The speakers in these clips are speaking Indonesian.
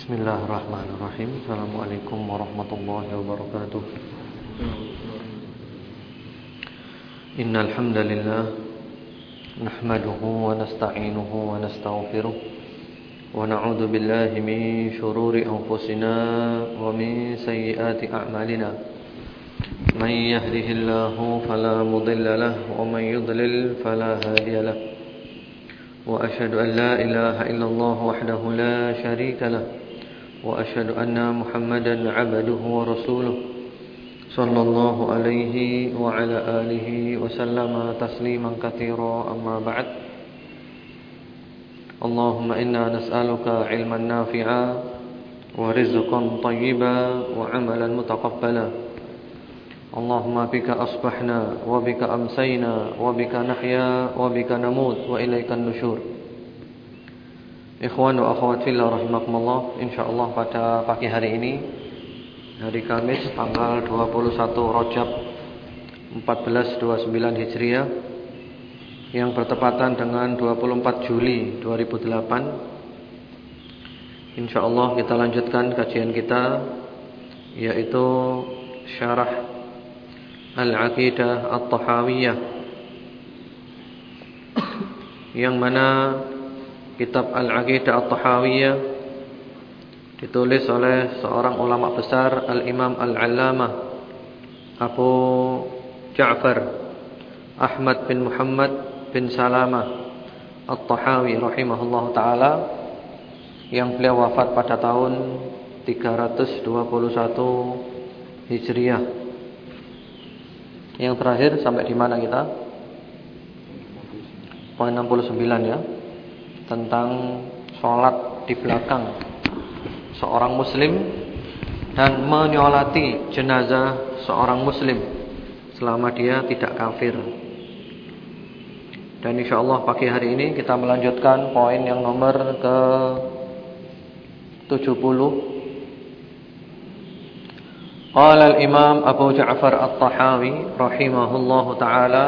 Bismillahirrahmanirrahim. Assalamualaikum warahmatullahi wabarakatuh. Innal nahmaduhu wa nasta'inuhu wa nastaghfiruh wa billahi min shururi anfusina wa min sayyiati a'malina. May yahdihillahu fala wa may yudlil fala wa ashhadu an la ilaha illallah wahdahu la sharika وأشهد أن محمدا عبده ورسوله صلى الله عليه وعلى آله وسلم تسليما كثيرا. أما بعد اللهم إنا نسألك علما نافعا ورزقا طيبا وعملا متقبلا. اللهم بك أصبحنا وبك أمسينا وبك نحيا وبك نموت وإليك النشور. Ikhwan wa akhwat fillah rahimakumullah Insyaallah pada pagi hari ini Hari Kamis tanggal 21 Rajab 1429 Hijriah Yang bertepatan dengan 24 Juli 2008 Insyaallah kita lanjutkan kajian kita Yaitu Syarah Al-Aqidah At-Tahawiyah Yang mana kitab Al-Aqidah At-Tahawiyah ditulis oleh seorang ulama besar Al-Imam Al-Allamah Abu Ja'far Ahmad bin Muhammad bin Salamah At-Tahawi rahimahullah taala yang beliau wafat pada tahun 321 Hijriah. Yang terakhir sampai di mana kita? Poin 69 ya tentang sholat di belakang seorang muslim dan menyolati jenazah seorang muslim selama dia tidak kafir. Dan insya Allah pagi hari ini kita melanjutkan poin yang nomor ke 70. Qala al-Imam Abu Ja'far At-Tahawi rahimahullahu taala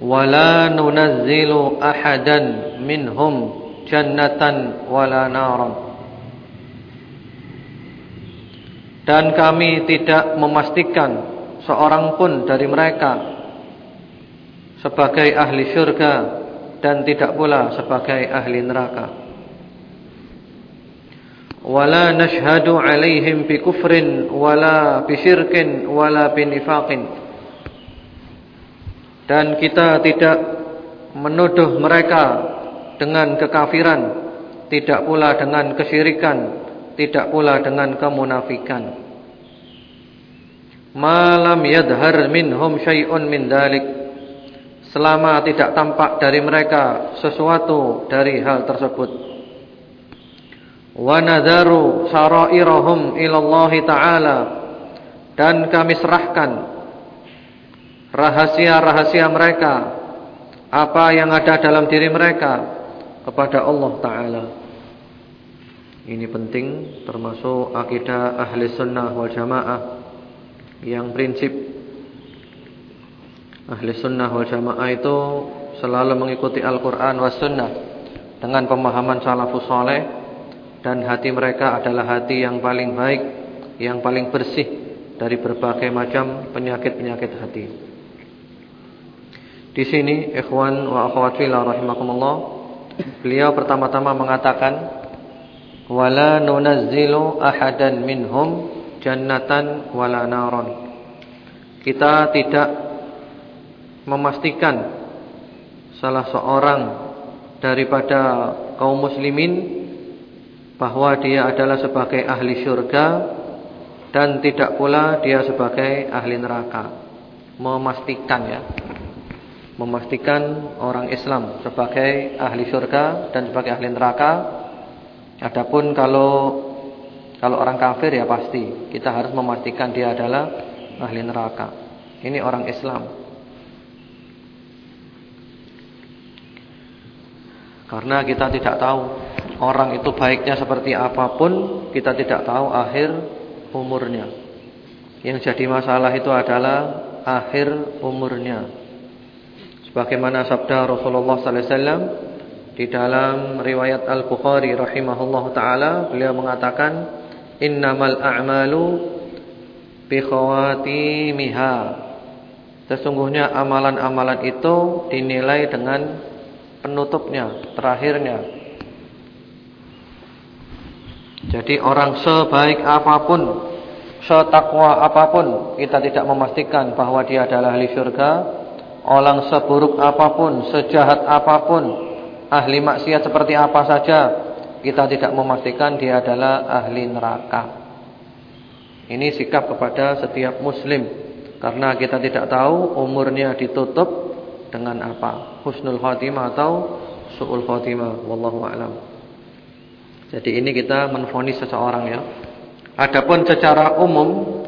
wala nunazzilu ahadan minhum jannatan wala naran. Dan kami tidak memastikan seorang pun dari mereka sebagai ahli syurga dan tidak pula sebagai ahli neraka. Wala nashhadu alaihim bi kufrin wala bi syirkin wala bi nifaqin dan kita tidak menuduh mereka dengan kekafiran, tidak pula dengan kesyirikan, tidak pula dengan kemunafikan. Malam yadhar minhum syai'un min dalik. Selama tidak tampak dari mereka sesuatu dari hal tersebut. Wa nadharu sarairahum ila Allah taala dan kami serahkan rahasia-rahasia mereka, apa yang ada dalam diri mereka kepada Allah taala. Ini penting termasuk akidah ahli sunnah wal jamaah yang prinsip ahli sunnah wal jamaah itu selalu mengikuti Al-Quran was sunnah dengan pemahaman salafus soleh dan hati mereka adalah hati yang paling baik, yang paling bersih dari berbagai macam penyakit-penyakit hati. Di sini ikhwan wa akhwat fillah rahimakumullah, beliau pertama-tama mengatakan wala nunazzilu ahadan minhum jannatan wala naron. Kita tidak memastikan salah seorang daripada kaum muslimin bahwa dia adalah sebagai ahli syurga dan tidak pula dia sebagai ahli neraka. Memastikan ya memastikan orang Islam sebagai ahli surga dan sebagai ahli neraka. Adapun kalau kalau orang kafir ya pasti kita harus memastikan dia adalah ahli neraka. Ini orang Islam. Karena kita tidak tahu orang itu baiknya seperti apa pun, kita tidak tahu akhir umurnya. Yang jadi masalah itu adalah akhir umurnya. Bagaimana sabda Rasulullah sallallahu alaihi wasallam, Di dalam riwayat Al-Bukhari rahimahullahu taala beliau mengatakan innamal a'malu bi khawatimiha. Sesungguhnya amalan-amalan itu dinilai dengan penutupnya, terakhirnya. Jadi orang sebaik apa pun, setakwa apa pun, kita tidak memastikan bahwa dia adalah ahli surga. Orang seburuk apa pun, sejahat apa pun, ahli maksiat seperti apa saja kita tidak memastikan dia adalah ahli neraka. Ini sikap kepada setiap muslim karena kita tidak tahu umurnya ditutup dengan apa, husnul khatimah atau suul khatimah, wallahu a'lam. Jadi ini kita menfonis seseorang ya. Adapun secara umum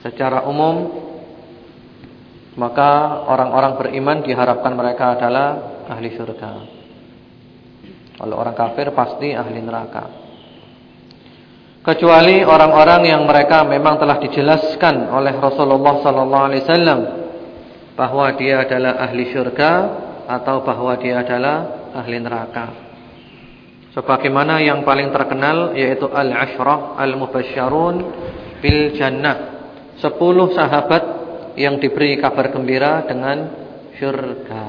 secara umum maka orang-orang beriman diharapkan mereka adalah ahli surga. Kalau orang kafir pasti ahli neraka. Kecuali orang-orang yang mereka memang telah dijelaskan oleh Rasulullah sallallahu alaihi wasallam bahwa dia adalah ahli surga atau bahwa dia adalah ahli neraka. Sebagaimana yang paling terkenal yaitu al-ashrah al-mubasysyarun bil jannah. Sepuluh sahabat yang diberi kabar gembira dengan surga.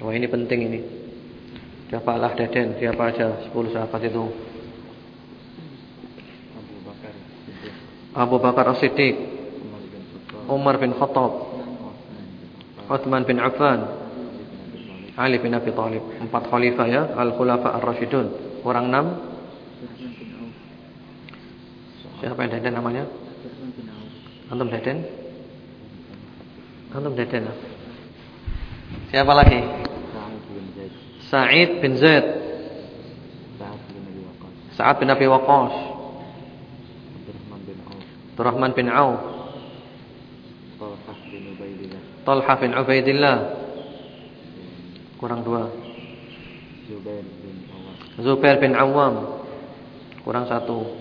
Wah ini penting ini. Siapa lah Deden, siapa aja 10 sahabat itu. Abu Bakar As-Siddiq, Umar bin Khattab, Uthman bin Affan, Ali bin Abi Thalib. Empat khalifah ya, Al-Khulafa Ar-Rasyidun. Orang enam. Siapa yang Deden namanya? Antum Deden? Antum Deden. Siapa lagi? Sa'id bin Zaid. Sa'ad bin Abi Waqqas. Abdurrahman bin Auf. Talha bin Ubaidillah. Kurang dua. Zubair bin Awam. Kurang satu.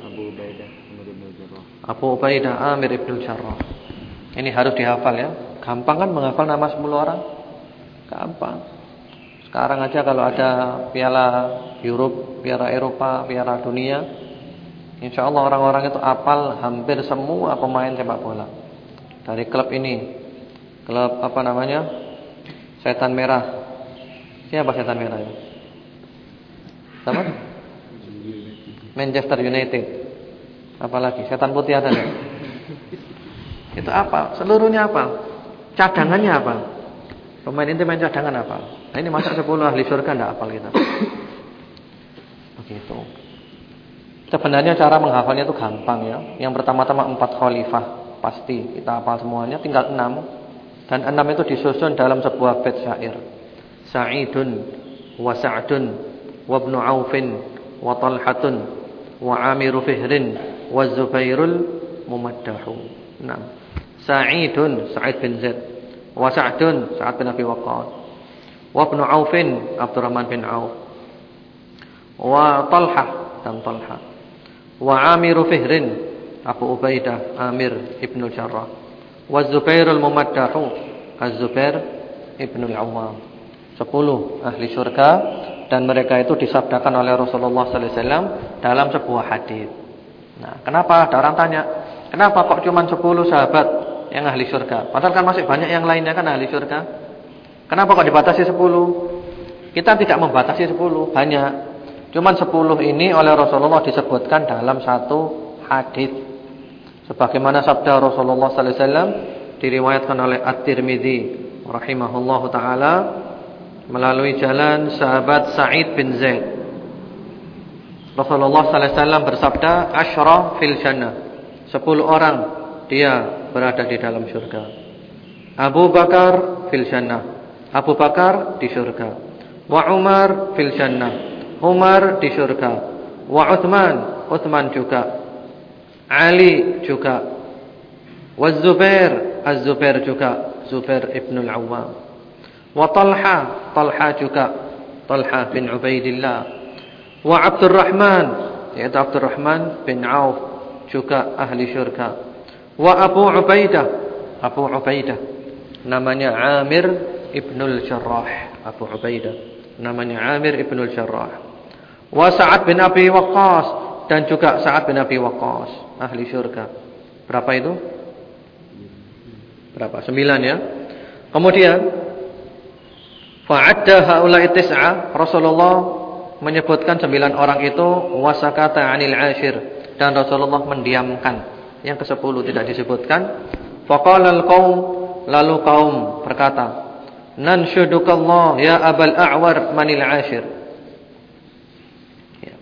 Abu Ubaidah Amir ibn Jarrah. Ini harus dihafal ya Gampang kan menghafal nama 10 orang Gampang sekarang aja kalau ada piala Europe, piala Eropa, piala dunia, insya Allah orang-orang itu apal hampir semua pemain sepak bola. Dari klub ini, klub apa namanya? Setan Merah. Siapa Setan Merah ya? Sama? Manchester United. Apalagi Setan Putih ada ya? Itu apa? Seluruhnya apa? Cadangannya apa? Pemain inti main cadangan apa? Nah ini masa 10 ahli surga tidak hafal kita. Begitu. Sebenarnya cara menghafalnya itu gampang ya. Yang pertama-tama empat khalifah pasti kita hafal semuanya. Tinggal enam dan enam itu disusun dalam sebuah bait syair. Sa'idun wa Sa'dun wa ibnu Aufin wa Talhatun wa Amiru Fihrin wa Zubairul Mumaddahu. Enam. Sa'idun Sa'id bin Zaid wa Sa'dun Sa'ad bin Abi Waqqas. Wa Ibnu Aufin Abdurrahman bin Auf. Wa Talha dan Talha. Wa Amir Fihrin Abu Ubaidah Amir Ibnu Jarrah wa Zubairul Mumaddahu Az-Zubair Ibnu Al-Awwam. 10 ahli surga dan mereka itu disabdakan oleh Rasulullah sallallahu alaihi wasallam dalam sebuah hadis. Nah, kenapa? Ada orang tanya, kenapa kok cuma 10 sahabat yang ahli surga. Padahal kan masih banyak yang lainnya kan ahli surga. Kenapa kok dibatasi 10? Kita tidak membatasi 10, banyak. Cuman 10 ini oleh Rasulullah disebutkan dalam satu hadis. Sebagaimana sabda Rasulullah sallallahu alaihi wasallam diriwayatkan oleh At-Tirmizi rahimahullahu taala melalui jalan sahabat Sa'id bin Zaid. Rasulullah sallallahu alaihi wasallam bersabda, "Asyra fil jannah." 10 orang dia berada di dalam surga. Abu Bakar fil jannah. Abu Bakar di surga. Wa Umar fil jannah. Umar di surga. Wa Uthman, Uthman juga. Ali juga. Wa Zubair, Az-Zubair juga. Zubair ibn al-Awwam. Wa Talha, Talha juga. Talha bin Ubaidillah. Wa Abdurrahman, yaitu Abdurrahman bin Auf juga ahli surga. Wa Abu Ubaidah, Abu Ubaidah namanya Amir Ibnul Jarrah, Abu Ubaidah Namanya Amir ibn al-Jarrah. Wa Sa'ad bin Abi Waqqas dan juga Sa'ad bin Abi Waqqas, ahli syurga. Berapa itu? Berapa? Sembilan ya. Kemudian fa'adda haula'i tis'a Rasulullah menyebutkan sembilan orang itu wasakata 'anil 'ashir dan Rasulullah mendiamkan yang ke-10 tidak disebutkan. Faqala al-qaum lalu kaum berkata, "Nanshudukallah ya Abul A'war manil 'ashir." Ya.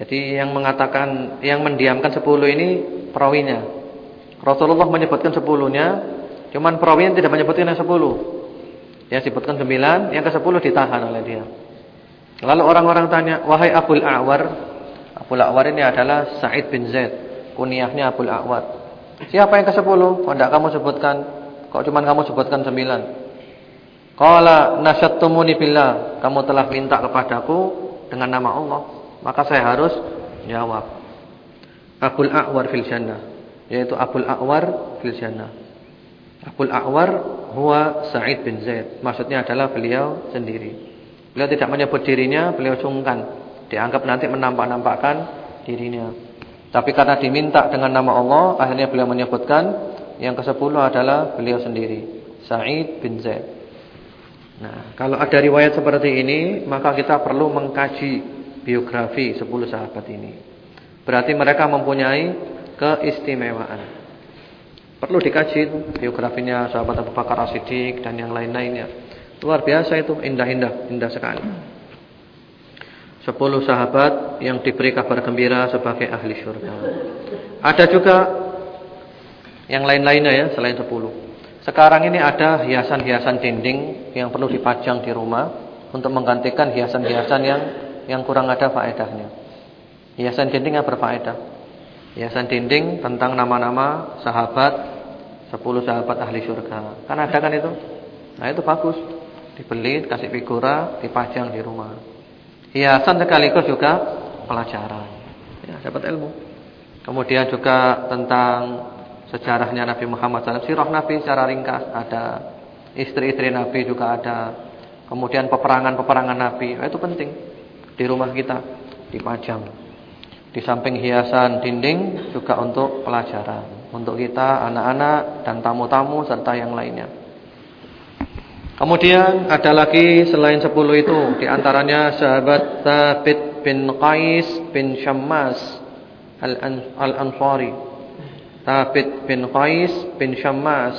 Jadi yang mengatakan yang mendiamkan 10 ini perawinya. Rasulullah menyebutkan sepuluhnya, cuman perawi tidak menyebutkan yang sepuluh. Yang sebutkan sembilan, yang ke sepuluh ditahan oleh dia. Lalu orang-orang tanya, wahai Abul A'war, Abul A'war ini adalah Sa'id bin Zaid, kuniahnya Abul A'war. Siapa yang ke sepuluh? Kok tidak kamu sebutkan? Kok cuma kamu sebutkan sembilan? Qala nasyattumuni billah, kamu telah minta kepadaku dengan nama Allah, maka saya harus jawab. Abul A'war fil jannah yaitu Abul A'war fil jannah. Abul A'war huwa Sa'id bin Zaid. Maksudnya adalah beliau sendiri. Beliau tidak menyebut dirinya, beliau sungkan. Dianggap nanti menampak-nampakkan dirinya. Tapi karena diminta dengan nama Allah, akhirnya beliau menyebutkan yang ke-10 adalah beliau sendiri, Sa'id bin Zaid. Nah, kalau ada riwayat seperti ini, maka kita perlu mengkaji biografi 10 sahabat ini. Berarti mereka mempunyai keistimewaan. Perlu dikaji biografinya sahabat Abu Bakar As-Siddiq dan yang lain-lainnya. Luar biasa itu, indah-indah, indah sekali. Sepuluh sahabat yang diberi kabar gembira sebagai ahli syurga. Ada juga yang lain-lainnya ya selain sepuluh. Sekarang ini ada hiasan-hiasan dinding yang perlu dipajang di rumah untuk menggantikan hiasan-hiasan yang yang kurang ada faedahnya. Hiasan dinding yang berfaedah. Hiasan dinding tentang nama-nama sahabat 10 sahabat ahli surga. Kan ada kan itu? Nah itu bagus. Dibeli, kasih figura, dipajang di rumah. Hiasan sekaligus juga pelajaran. Ya, dapat ilmu. Kemudian juga tentang sejarahnya Nabi Muhammad SAW. Sirah Nabi secara ringkas ada. Istri-istri Nabi juga ada. Kemudian peperangan-peperangan Nabi. Nah, itu penting. Di rumah kita dipajang. Di samping hiasan dinding juga untuk pelajaran untuk kita, anak-anak dan tamu-tamu serta yang lainnya. Kemudian ada lagi selain 10 itu di antaranya sahabat Thabit bin Qais bin Syammas Al-Ansari. Thabit bin Qais bin Syammas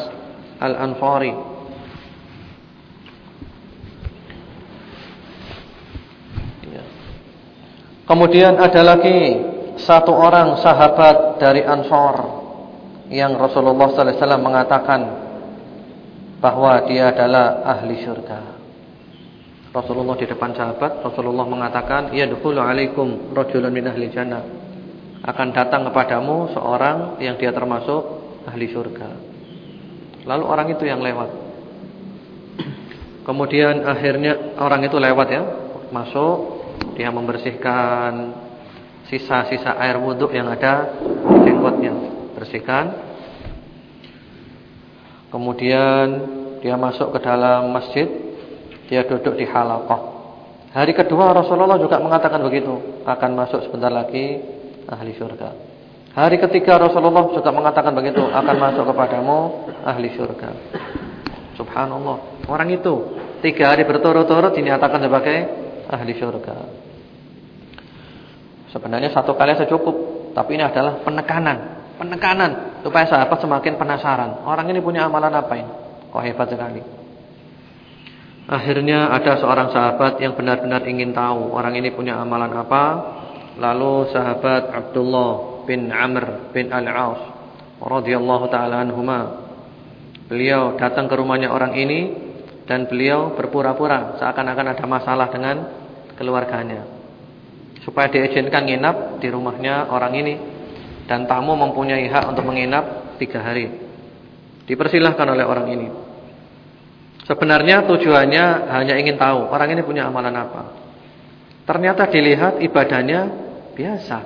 Al-Ansari. Kemudian ada lagi satu orang sahabat dari Ansor yang Rasulullah sallallahu alaihi wasallam mengatakan bahwa dia adalah ahli surga. Rasulullah di depan sahabat, Rasulullah mengatakan, "Ya dukhulu alaikum rajulun min ahli jannah." Akan datang kepadamu seorang yang dia termasuk ahli surga. Lalu orang itu yang lewat. Kemudian akhirnya orang itu lewat ya, masuk dia membersihkan sisa-sisa air wudhu yang ada di jenggotnya. Bersihkan. Kemudian dia masuk ke dalam masjid. Dia duduk di halaqah. Hari kedua Rasulullah juga mengatakan begitu. Akan masuk sebentar lagi ahli surga. Hari ketiga Rasulullah juga mengatakan begitu. Akan masuk kepadamu ahli surga. Subhanallah. Orang itu tiga hari berturut-turut dinyatakan sebagai ahli surga. Sebenarnya satu kali saja cukup, tapi ini adalah penekanan, penekanan supaya sahabat semakin penasaran. Orang ini punya amalan apa ini? Kok hebat sekali. Akhirnya ada seorang sahabat yang benar-benar ingin tahu orang ini punya amalan apa. Lalu sahabat Abdullah bin Amr bin Al-Aus radhiyallahu taala anhuma beliau datang ke rumahnya orang ini dan beliau berpura-pura seakan-akan ada masalah dengan keluarganya supaya diizinkan nginap di rumahnya orang ini dan tamu mempunyai hak untuk menginap tiga hari. Dipersilahkan oleh orang ini. Sebenarnya tujuannya hanya ingin tahu orang ini punya amalan apa. Ternyata dilihat ibadahnya biasa.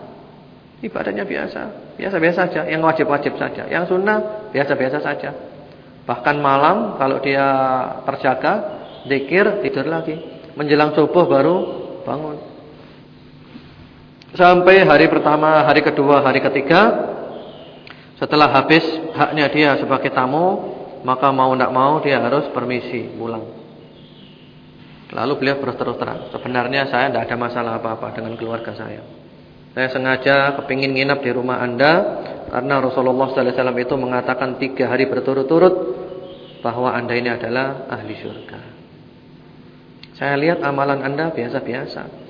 Ibadahnya biasa, biasa-biasa saja, yang wajib-wajib saja, yang sunnah biasa-biasa saja. Bahkan malam kalau dia terjaga, zikir, tidur lagi. Menjelang subuh baru bangun. Sampai hari pertama, hari kedua, hari ketiga setelah habis haknya dia sebagai tamu, maka mau tidak mau dia harus permisi pulang. Lalu beliau berterus terang, sebenarnya saya tidak ada masalah apa-apa dengan keluarga saya. Saya sengaja kepingin nginap di rumah anda karena Rasulullah SAW itu mengatakan tiga hari berturut-turut bahwa anda ini adalah ahli surga. Saya lihat amalan anda biasa-biasa.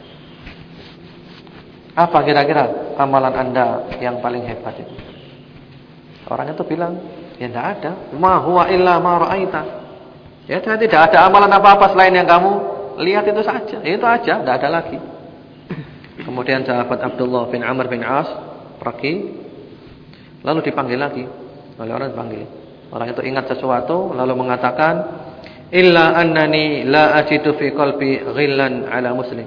Apa kira-kira amalan anda yang paling hebat itu? Orang itu bilang, ya tidak ada. Ma huwa illa ma ra'aita. Ya tidak ada amalan apa-apa selain yang kamu lihat itu saja. Ya, itu aja, tidak ada lagi. Kemudian sahabat Abdullah bin Amr bin As pergi lalu dipanggil lagi oleh orang dipanggil. Orang itu ingat sesuatu lalu mengatakan illa annani la ajidu fi qalbi ghillan ala muslim.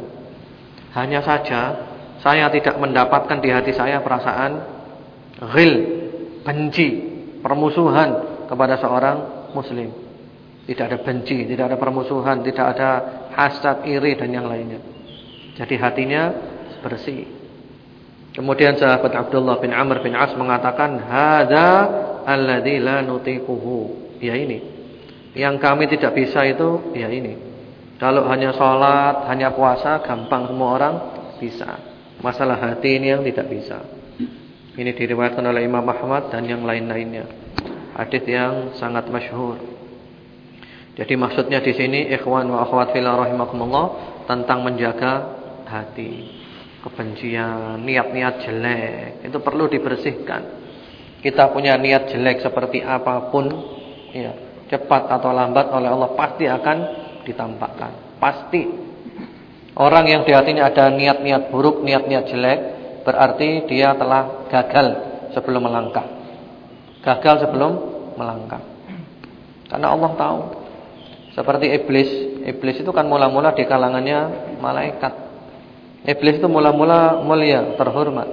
Hanya saja saya tidak mendapatkan di hati saya perasaan ghil, benci, permusuhan kepada seorang muslim. Tidak ada benci, tidak ada permusuhan, tidak ada hasad, iri dan yang lainnya. Jadi hatinya bersih. Kemudian sahabat Abdullah bin Amr bin As mengatakan, "Hadza alladzi la nutiquhu." Ya ini. Yang kami tidak bisa itu ya ini. Kalau hanya sholat, hanya puasa, gampang semua orang bisa. Masalah hati ini yang tidak bisa. Ini diriwayatkan oleh Imam Ahmad dan yang lain-lainnya. Hadis yang sangat masyhur. Jadi maksudnya di sini ikhwan wa akhwat fillah rahimakumullah tentang menjaga hati. Kebencian, niat-niat jelek itu perlu dibersihkan. Kita punya niat jelek seperti apa pun ya, cepat atau lambat oleh Allah pasti akan ditampakkan. Pasti. Orang yang di hatinya ada niat-niat buruk, niat-niat jelek berarti dia telah gagal sebelum melangkah. Gagal sebelum melangkah. Karena Allah tahu. Seperti iblis, iblis itu kan mula-mula di kalangannya malaikat. Iblis itu mula-mula mulia, terhormat.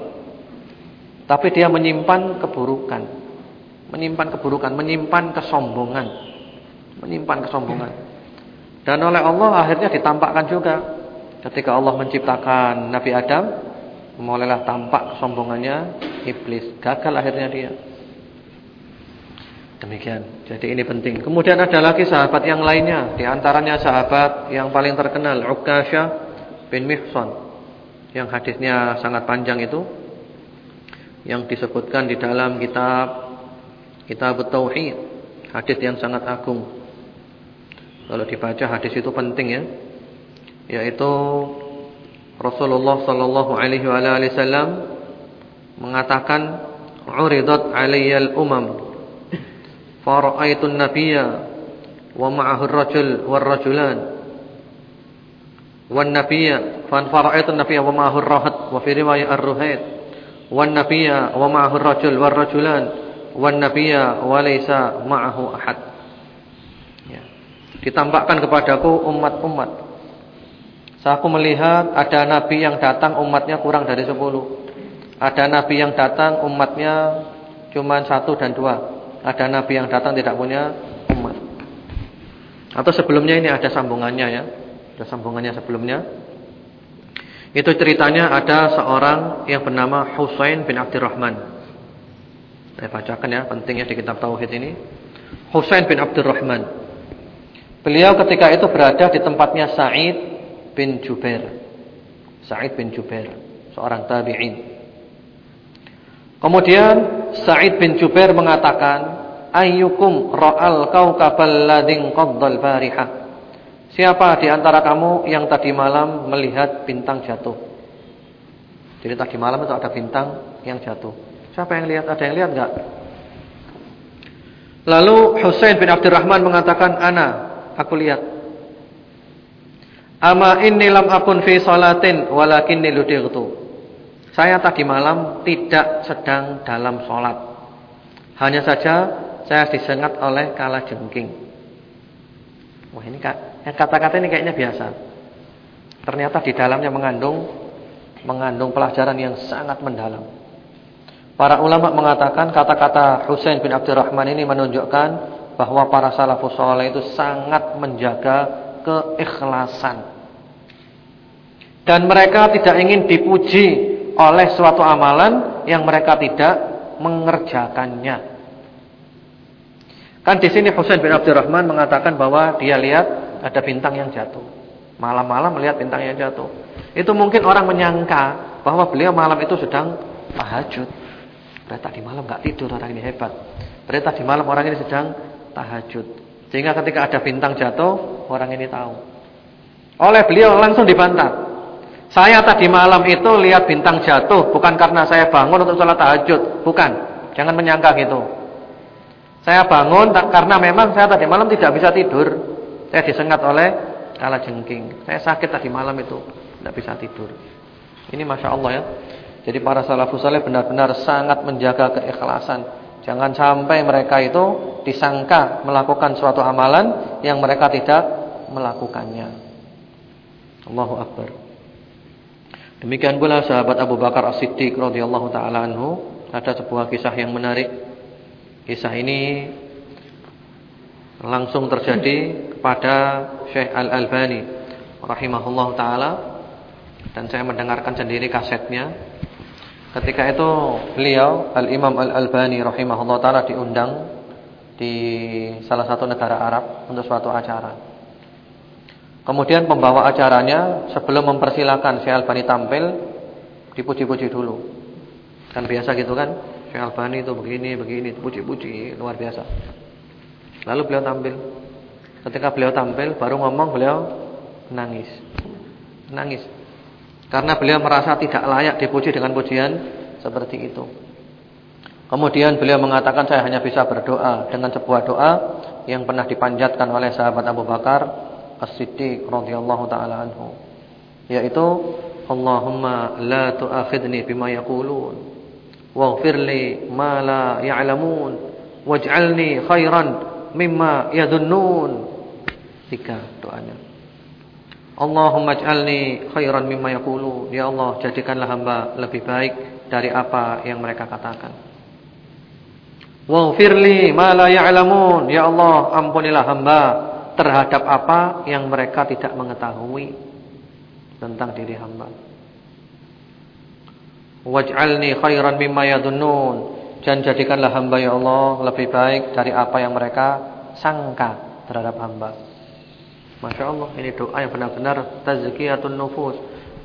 Tapi dia menyimpan keburukan. Menyimpan keburukan, menyimpan kesombongan. Menyimpan kesombongan. Dan oleh Allah akhirnya ditampakkan juga. Ketika Allah menciptakan Nabi Adam, mulailah tampak kesombongannya iblis. Gagal akhirnya dia. Demikian. Jadi ini penting. Kemudian ada lagi sahabat yang lainnya, di antaranya sahabat yang paling terkenal Uqasyah bin Mihsan. Yang hadisnya sangat panjang itu yang disebutkan di dalam kitab Kitab Tauhid. Hadis yang sangat agung. Kalau dibaca hadis itu penting ya. Yaitu Rasulullah sallallahu alaihi wasallam mengatakan uridat alayyal umam fara'aitun nabiyya wa ma'ahu ar-rajul war-rajulan wan nabiyya fa fara'aitun nabiyya wa ma'ahu ar-rahat wa fi riwayat ar-ruhait wan nabiyya wa ma'ahu ar-rajul war-rajulan wan nabiyya wa laysa ma'ahu ahad. Ya. Ditampakkan kepadaku umat-umat Saya aku melihat ada nabi yang datang umatnya kurang dari sepuluh Ada nabi yang datang umatnya cuma satu dan dua ada nabi yang datang tidak punya umat. Atau sebelumnya ini ada sambungannya ya. Ada sambungannya sebelumnya. Itu ceritanya ada seorang yang bernama Husain bin Abdurrahman. Saya bacakan ya, pentingnya di kitab tauhid ini. Husain bin Abdurrahman. Beliau ketika itu berada di tempatnya Sa'id bin Jubair. Sa'id bin Jubair, seorang tabi'in. Kemudian Sa'id bin Jubair mengatakan, "Ayyukum ra'al kaukabal lading qaddal barihah?" Siapa di antara kamu yang tadi malam melihat bintang jatuh? Jadi tadi malam itu ada bintang yang jatuh. Siapa yang lihat? Ada yang lihat enggak? Lalu Husain bin Abdurrahman mengatakan, "Ana, aku lihat." Ama inni lam akun fi salatin walakinni ludightu. Saya tadi malam tidak sedang dalam sholat. Hanya saja saya disengat oleh kala jengking. Wah ini kata-kata ini kayaknya biasa. Ternyata di dalamnya mengandung mengandung pelajaran yang sangat mendalam. Para ulama mengatakan kata-kata Husain bin Abdurrahman ini menunjukkan bahwa para salafus saleh itu sangat menjaga keikhlasan Dan mereka tidak ingin dipuji oleh suatu amalan yang mereka tidak mengerjakannya. Kan di sini Husain bin Abdurrahman mengatakan bahwa dia lihat ada bintang yang jatuh. Malam-malam melihat bintang yang jatuh. Itu mungkin orang menyangka bahwa beliau malam itu sedang tahajud. Berarti di malam nggak tidur orang ini hebat. Berarti di malam orang ini sedang tahajud. Sehingga ketika ada bintang jatuh, orang ini tahu. Oleh beliau langsung dibantah. Saya tadi malam itu lihat bintang jatuh bukan karena saya bangun untuk sholat tahajud, bukan. Jangan menyangka gitu. Saya bangun karena memang saya tadi malam tidak bisa tidur. Saya disengat oleh kala jengking. Saya sakit tadi malam itu, tidak bisa tidur. Ini masya Allah ya. Jadi para salafus saleh benar-benar sangat menjaga keikhlasan. Jangan sampai mereka itu disangka melakukan suatu amalan yang mereka tidak melakukannya. Allahu akbar. Demikian pula sahabat Abu Bakar As-Siddiq radhiyallahu taala anhu ada sebuah kisah yang menarik. Kisah ini langsung terjadi kepada Syekh Al-Albani rahimahullahu taala dan saya mendengarkan sendiri kasetnya. Ketika itu beliau Al-Imam Al-Albani rahimahullahu taala diundang di salah satu negara Arab untuk suatu acara. Kemudian pembawa acaranya sebelum mempersilahkan Syekh Albani tampil dipuji-puji dulu. Kan biasa gitu kan? Syekh Albani itu begini, begini, puji-puji, luar biasa. Lalu beliau tampil. Ketika beliau tampil baru ngomong beliau nangis. Nangis. Karena beliau merasa tidak layak dipuji dengan pujian seperti itu. Kemudian beliau mengatakan saya hanya bisa berdoa dengan sebuah doa yang pernah dipanjatkan oleh sahabat Abu Bakar As-Siddiq radhiyallahu taala anhu yaitu Allahumma la tu'akhidni bima yaqulun waghfir li ma la ya'lamun waj'alni khairan mimma yadhunnun tiga doanya Allahumma ij'alni khairan mimma yaqulun ya Allah jadikanlah hamba lebih baik dari apa yang mereka katakan waghfir li ma la ya'lamun ya Allah ampunilah hamba terhadap apa yang mereka tidak mengetahui tentang diri hamba. Waj'alni khairan mimma yadunnun dan jadikanlah hamba ya Allah lebih baik dari apa yang mereka sangka terhadap hamba. Masya Allah ini doa yang benar-benar tazkiyatun nufus.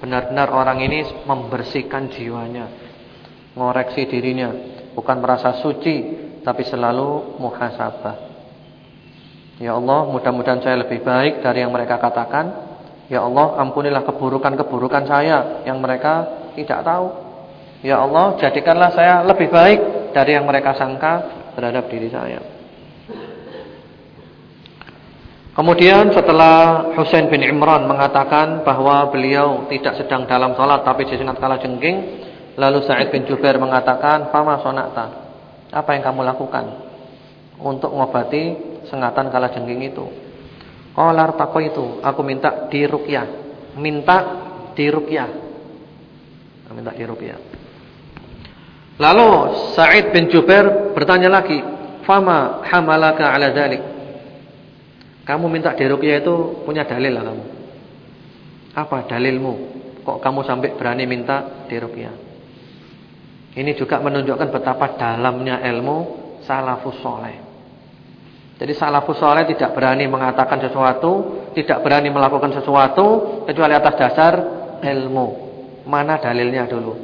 Benar-benar orang ini membersihkan jiwanya, ngoreksi dirinya, bukan merasa suci tapi selalu muhasabah. Ya Allah, mudah-mudahan saya lebih baik dari yang mereka katakan. Ya Allah, ampunilah keburukan-keburukan saya yang mereka tidak tahu. Ya Allah, jadikanlah saya lebih baik dari yang mereka sangka terhadap diri saya. Kemudian setelah Husain bin Imran mengatakan bahwa beliau tidak sedang dalam salat tapi disengat kala jengking, lalu Sa'id bin Jubair mengatakan, "Fama sonata?" Apa yang kamu lakukan untuk mengobati sengatan kala jengking itu. Qalar itu, aku minta diruqyah. Minta diruqyah. Minta diruqyah. Lalu Sa'id bin Jubair bertanya lagi, "Fama hamalaka ala dzalik?" Kamu minta diruqyah itu punya dalil lah kamu. Apa dalilmu? Kok kamu sampai berani minta diruqyah? Ini juga menunjukkan betapa dalamnya ilmu salafus soleh. Jadi salafus soleh tidak berani mengatakan sesuatu, tidak berani melakukan sesuatu kecuali atas dasar ilmu. Mana dalilnya dulu?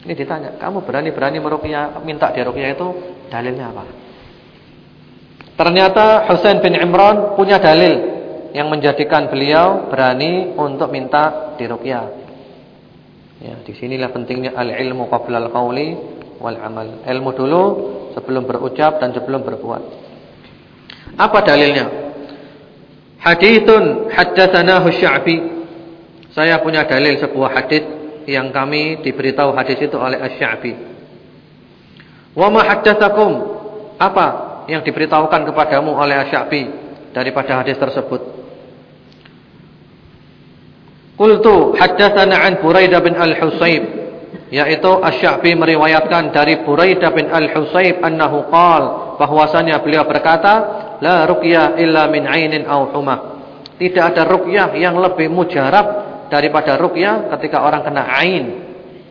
Ini ditanya, kamu berani-berani meruqyah, minta diruqyah itu dalilnya apa? Ternyata Husain bin Imran punya dalil yang menjadikan beliau berani untuk minta diruqyah. Ya, di sinilah pentingnya al-ilmu qabla al-qauli wal amal. Ilmu dulu sebelum berucap dan sebelum berbuat. Apa dalilnya? Hadithun haddatsanahu Sya'bi. Saya punya dalil sebuah hadis yang kami diberitahu hadis itu oleh Asy-Sya'bi. Wa ma haddatsakum? Apa yang diberitahukan kepadamu oleh Asy-Sya'bi daripada hadis tersebut? Qultu haddatsana an Buraidah bin Al-Husayb yaitu Asy-Sya'bi meriwayatkan dari Buraidah bin Al-Husayb annahu qala bahwasanya beliau berkata La ruqyah illa min ainin aw humah. Tidak ada ruqyah yang lebih mujarab daripada ruqyah ketika orang kena ain,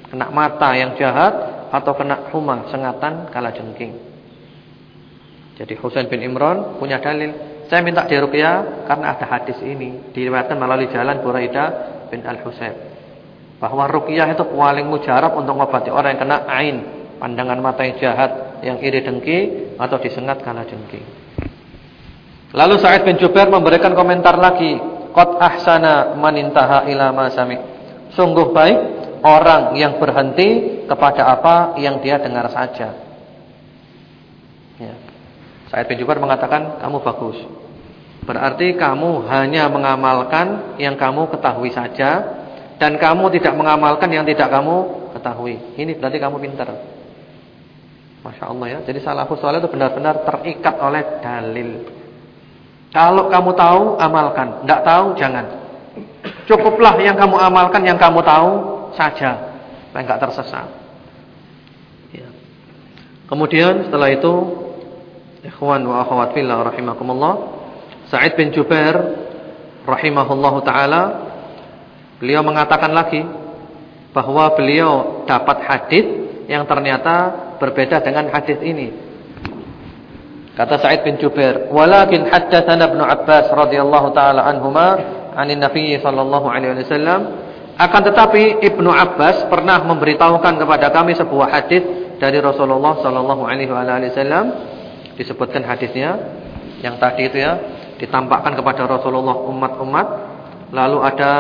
kena mata yang jahat atau kena huma, sengatan kala jengking. Jadi Husain bin Imran punya dalil, saya minta diruqyah karena ada hadis ini diriwayatkan melalui jalan Buraidah bin Al-Husain. Bahwa ruqyah itu paling mujarab untuk mengobati orang yang kena ain, pandangan mata yang jahat, yang iri dengki atau disengat kala jengking. Lalu Sa'id bin Jubair memberikan komentar lagi, qad ahsana man intaha ila ma sami. Sungguh baik orang yang berhenti kepada apa yang dia dengar saja. Said bin Jubair mengatakan kamu bagus. Berarti kamu hanya mengamalkan yang kamu ketahui saja dan kamu tidak mengamalkan yang tidak kamu ketahui. Ini berarti kamu pintar. Masya Allah ya. Jadi salafus saleh itu benar-benar terikat oleh dalil. Kalau kamu tahu, amalkan. Tidak tahu, jangan. Cukuplah yang kamu amalkan, yang kamu tahu saja. Enggak tersesat. Ya. Kemudian setelah itu, ikhwan wa akhwat fillah rahimakumullah, Sa'id bin Jubair rahimahullahu taala beliau mengatakan lagi bahwa beliau dapat hadis yang ternyata berbeda dengan hadis ini. Kata Sa'id bin Jubair, "Walakin haddatsana Ibnu Abbas radhiyallahu taala anhuma 'anin Nabi sallallahu alaihi wasallam." Akan tetapi Ibnu Abbas pernah memberitahukan kepada kami sebuah hadis dari Rasulullah sallallahu alaihi wasallam. Disebutkan hadisnya yang tadi itu ya, ditampakkan kepada Rasulullah umat-umat, lalu ada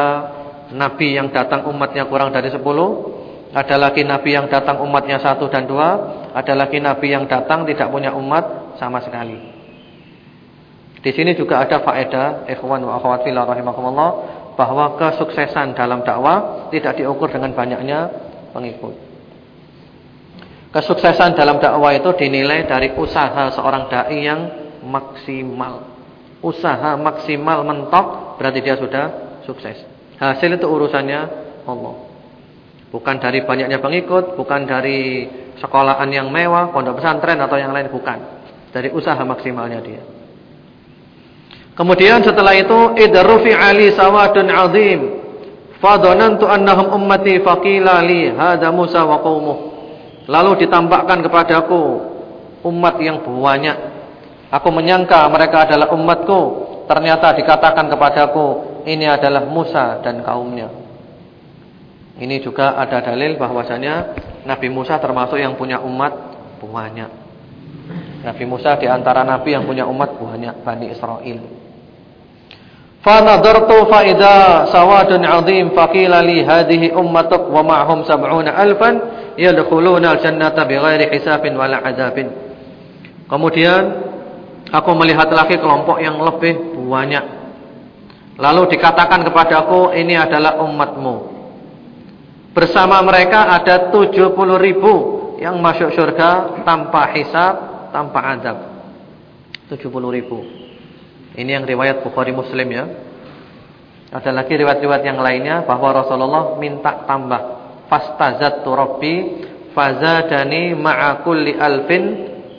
nabi yang datang umatnya kurang dari 10, ada lagi nabi yang datang umatnya satu dan dua, ada lagi nabi yang datang tidak punya umat sama sekali. Di sini juga ada faedah ikhwan wa akhwat fillah rahimakumullah bahwa kesuksesan dalam dakwah tidak diukur dengan banyaknya pengikut. Kesuksesan dalam dakwah itu dinilai dari usaha seorang dai yang maksimal. Usaha maksimal mentok berarti dia sudah sukses. Hasil itu urusannya Allah. Bukan dari banyaknya pengikut, bukan dari sekolahan yang mewah, pondok pesantren atau yang lain bukan dari usaha maksimalnya dia. Kemudian setelah itu idrufi ali sawadun azim. Fadhanantu annahum ummati faqila li hadza Musa wa qaumuh. Lalu ditampakkan kepadaku umat yang banyak. Aku menyangka mereka adalah umatku. Ternyata dikatakan kepadaku ini adalah Musa dan kaumnya. Ini juga ada dalil bahwasanya Nabi Musa termasuk yang punya umat banyak. Nabi Musa di antara nabi yang punya umat banyak Bani Israel. Fa nadartu fa idza sawadun 'azim faqila li hadhihi ummatuk wa ma'hum sab'una alfan yadkhuluna al-jannata bighairi hisabin wala 'adzabin. Kemudian aku melihat lagi kelompok yang lebih banyak. Lalu dikatakan kepadaku ini adalah umatmu. Bersama mereka ada 70 ribu yang masuk surga tanpa hisab tanpa azab. 70 ribu. Ini yang riwayat Bukhari Muslim ya. Ada lagi riwayat-riwayat yang lainnya bahwa Rasulullah minta tambah. Fastazattu rabbi fazadani ma'a alfin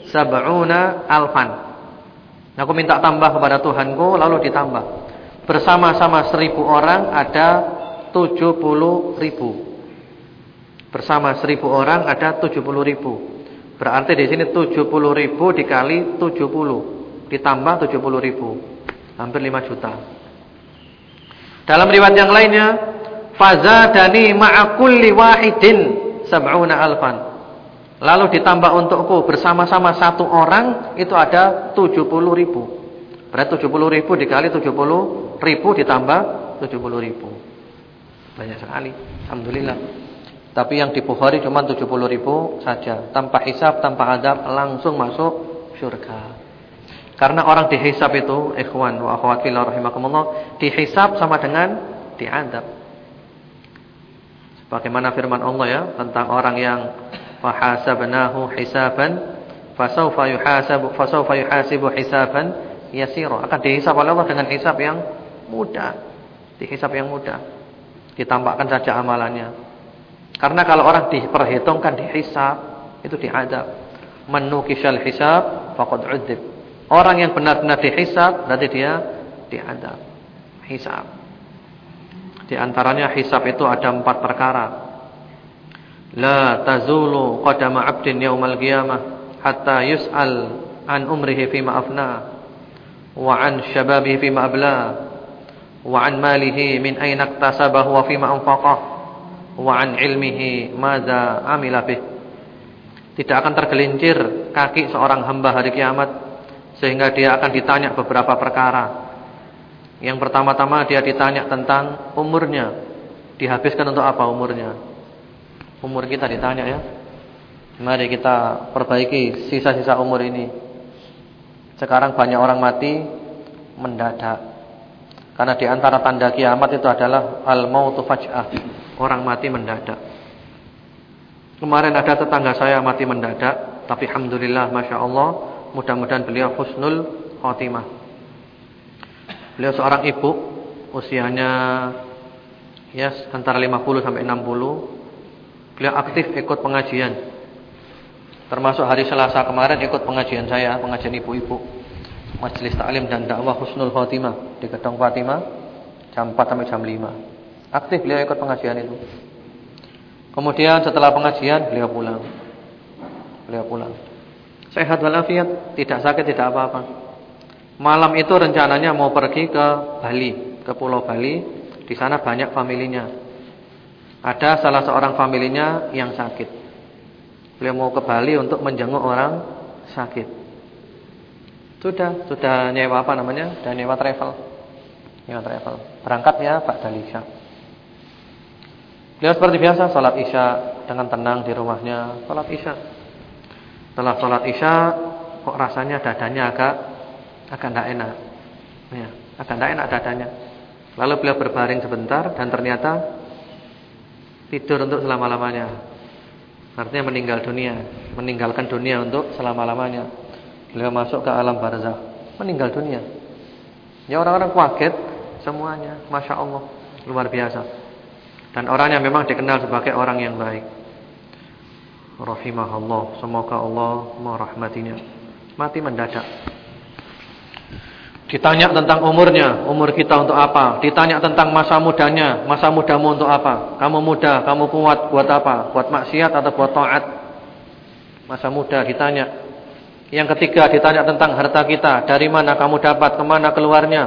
sab'una alfan. Aku minta tambah kepada Tuhanku lalu ditambah. Bersama-sama seribu orang ada tujuh puluh ribu. Bersama seribu orang ada tujuh puluh ribu. Berarti di sini 70 ribu dikali 70 ditambah 70 ribu, hampir 5 juta. Dalam riwayat yang lainnya, fazadani ma'a kulli wahidin sab'una alfan. Lalu ditambah untukku bersama-sama satu orang itu ada 70 ribu. Berarti 70 ribu dikali 70 ribu ditambah 70 ribu. Banyak sekali. Alhamdulillah. Tapi yang di Bukhari cuma 70 ribu saja. Tanpa hisab, tanpa adab, langsung masuk syurga. Karena orang dihisab itu, ikhwan wa akhwat fillah rahimakumullah, dihisab sama dengan diadab. Sebagaimana firman Allah ya, tentang orang yang fahasabnahu hisaban, fasawfa yuhasabu fasawfa yuhasibu hisaban yasira. Akan dihisab oleh Allah dengan hisab yang mudah. Dihisab yang mudah. Ditambahkan saja amalannya. Karena kalau orang diperhitungkan dihisab itu diadab. Menukisal hisab faqad udzib. Orang yang benar-benar dihisab berarti dia diadab. Hisab. Di antaranya hisab itu ada empat perkara. La tazulu qadama 'abdin yaumal qiyamah hatta yus'al an umrihi fima afna wa an shababihi fima abla wa an malihi min ayna iktasabahu wa fima anfaqah wa an ilmihi madza amila bih. Tidak akan tergelincir kaki seorang hamba hari kiamat sehingga dia akan ditanya beberapa perkara. Yang pertama-tama dia ditanya tentang umurnya. Dihabiskan untuk apa umurnya? Umur kita ditanya ya. Mari kita perbaiki sisa-sisa umur ini. Sekarang banyak orang mati mendadak. Karena di antara tanda kiamat itu adalah al-mautu faj'ah. Orang mati mendadak. Kemarin ada tetangga saya mati mendadak, tapi alhamdulillah masya Allah, mudah-mudahan beliau husnul khotimah. Beliau seorang ibu, usianya ya yes, antara 50 sampai 60. Beliau aktif ikut pengajian. Termasuk hari Selasa kemarin ikut pengajian saya, pengajian ibu-ibu. Majelis Taklim dan Dakwah Husnul Khotimah di Gedung Fatimah jam 4 sampai jam 5. Aktif beliau ikut pengajian itu. Kemudian setelah pengajian beliau pulang. Beliau pulang. Sehat walafiat, tidak sakit, tidak apa-apa. Malam itu rencananya mau pergi ke Bali, ke Pulau Bali. Di sana banyak familinya. Ada salah seorang familinya yang sakit. Beliau mau ke Bali untuk menjenguk orang sakit. Sudah, sudah nyewa apa namanya? Sudah nyewa travel. Nyewa travel. Berangkat ya Pak Dalisha. Beliau seperti biasa salat Isya dengan tenang di rumahnya, salat Isya. Setelah salat Isya kok rasanya dadanya agak agak tidak enak. Ya, agak tidak enak dadanya. Lalu beliau berbaring sebentar dan ternyata tidur untuk selama-lamanya. Artinya meninggal dunia, meninggalkan dunia untuk selama-lamanya. Beliau masuk ke alam barzah, meninggal dunia. Ya orang-orang kaget semuanya, masya Allah, luar biasa. Dan orangnya memang dikenal sebagai orang yang baik. Rahimahullah, semoga Allah merahmatinya. Mati mendadak. Ditanya tentang umurnya, umur kita untuk apa? Ditanya tentang masa mudanya, masa mudamu untuk apa? Kamu muda, kamu kuat buat apa? Buat maksiat atau buat taat? Masa muda ditanya. Yang ketiga ditanya tentang harta kita, dari mana kamu dapat, ke mana keluarnya?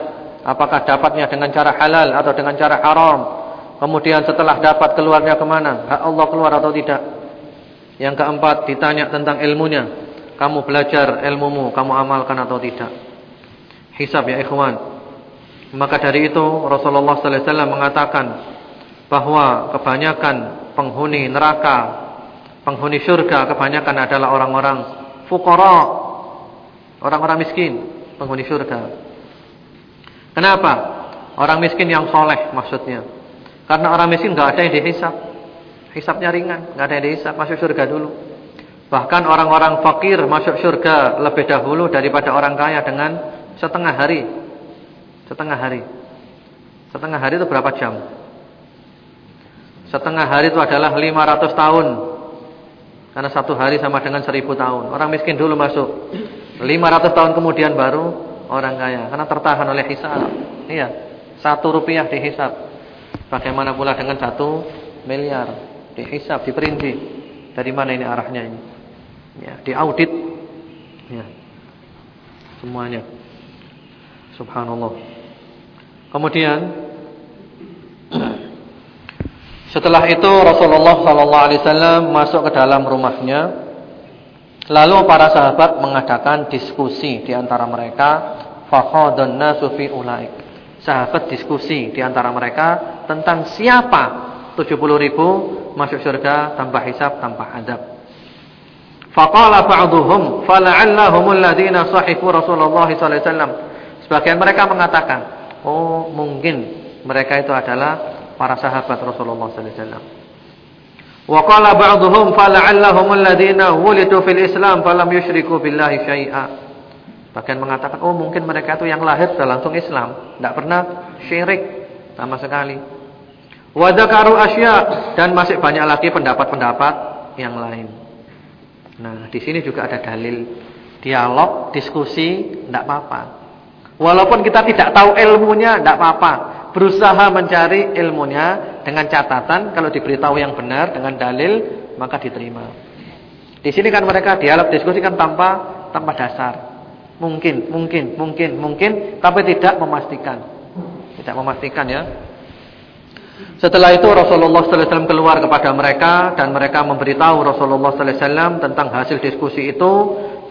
Apakah dapatnya dengan cara halal atau dengan cara haram? Kemudian setelah dapat keluarnya ke mana? Allah keluar atau tidak? Yang keempat ditanya tentang ilmunya. Kamu belajar ilmumu, kamu amalkan atau tidak? Hisab ya ikhwan. Maka dari itu Rasulullah sallallahu alaihi wasallam mengatakan bahwa kebanyakan penghuni neraka, penghuni surga kebanyakan adalah orang-orang fuqara, orang-orang miskin, penghuni surga. Kenapa? Orang miskin yang soleh maksudnya. Karena orang miskin nggak ada yang dihisap. Hisapnya ringan, nggak ada yang dihisap, masuk surga dulu. Bahkan orang-orang fakir masuk surga lebih dahulu daripada orang kaya dengan setengah hari. Setengah hari. Setengah hari itu berapa jam? Setengah hari itu adalah 500 tahun. Karena satu hari sama dengan 1000 tahun. Orang miskin dulu masuk. 500 tahun kemudian baru orang kaya. Karena tertahan oleh hisap. Iya. Satu rupiah dihisap. Bagaimana pula dengan satu miliar dihisap, diperinci. Dari mana ini arahnya ini? Ya, diaudit. Ya. Semuanya. Subhanallah. Kemudian setelah itu Rasulullah sallallahu alaihi wasallam masuk ke dalam rumahnya. Lalu para sahabat mengadakan diskusi di antara mereka, fakhadun nasu fi ulaik sahabat diskusi di antara mereka tentang siapa 70 ribu masuk surga tanpa hisab, tanpa adab. Faqala ba'duhum fala'allahumul ladina sahifu Rasulullah sallallahu alaihi wasallam. Sebagian mereka mengatakan, "Oh, mungkin mereka itu adalah para sahabat Rasulullah sallallahu alaihi wasallam." Wa qala ba'dhum fala'allahumul ladina wulidu fil Islam falam yusyriku billahi syai'a. Bahkan mengatakan, oh mungkin mereka itu yang lahir sudah langsung Islam, tidak pernah syirik sama sekali. Wadakaru asya dan masih banyak lagi pendapat-pendapat yang lain. Nah, di sini juga ada dalil dialog, diskusi, tidak apa-apa. Walaupun kita tidak tahu ilmunya, tidak apa-apa. berusaha mencari ilmunya dengan catatan kalau diberitahu yang benar dengan dalil maka diterima. Di sini kan mereka dialog diskusi kan tanpa tanpa dasar. Mungkin, mungkin, mungkin, mungkin tapi tidak memastikan. Tidak memastikan ya. Setelah itu Rasulullah wasallam keluar kepada mereka dan mereka memberitahu Rasulullah wasallam tentang hasil diskusi itu.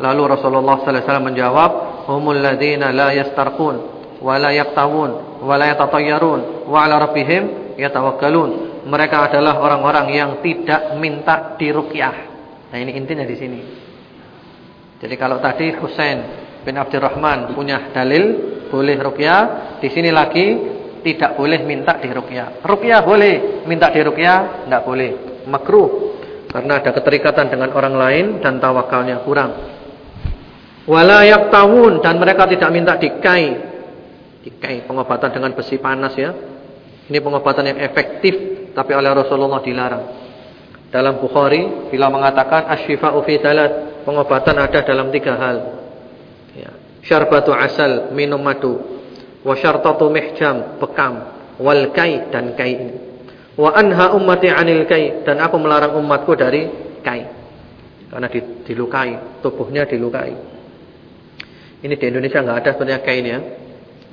Lalu Rasulullah wasallam menjawab, "Humul ladzina la yastarqun wa la yaqtawun wa la yatatayyarun wa 'ala rabbihim yatawakkalun." Mereka adalah orang-orang yang tidak minta diruqyah. Nah, ini intinya di sini. Jadi kalau tadi Husain bin Abdurrahman punya dalil boleh ruqyah, di sini lagi tidak boleh minta di ruqyah. Ruqyah boleh, minta di ruqyah enggak boleh. Makruh karena ada keterikatan dengan orang lain dan tawakalnya kurang. Wala yaktawun dan mereka tidak minta dikai. Dikai pengobatan dengan besi panas ya. Ini pengobatan yang efektif tapi oleh Rasulullah dilarang. Dalam Bukhari bila mengatakan asyifa'u fi pengobatan ada dalam tiga hal. Ya. Syarbatu asal, minum madu wa syartatu mihjam bekam. Wal kai dan kai ini. Wa anha ummati anil kai dan aku melarang umatku dari kai. Karena dilukai tubuhnya dilukai. Ini di Indonesia enggak ada sebenarnya kai ini ya.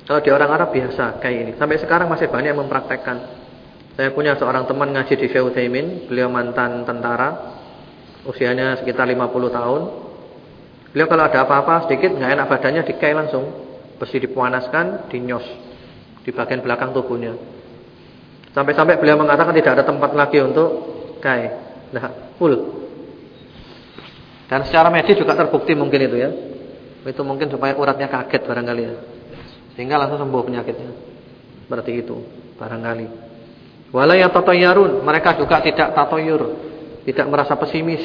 Kalau di orang Arab biasa kai ini. Sampai sekarang masih banyak yang mempraktekkan. Saya punya seorang teman ngaji di Syekh Utsaimin. Beliau mantan tentara. Usianya sekitar 50 tahun. Beliau kalau ada apa-apa sedikit enggak enak badannya dikai langsung Besi dipanaskan, dinyos di bagian belakang tubuhnya. Sampai-sampai beliau mengatakan tidak ada tempat lagi untuk kai. Nah, full. Dan secara medis juga terbukti mungkin itu ya. Itu mungkin supaya uratnya kaget barangkali ya. Sehingga langsung sembuh penyakitnya. Berarti itu barangkali. Wala yatatayyarun, mereka juga tidak tatoyur, tidak merasa pesimis.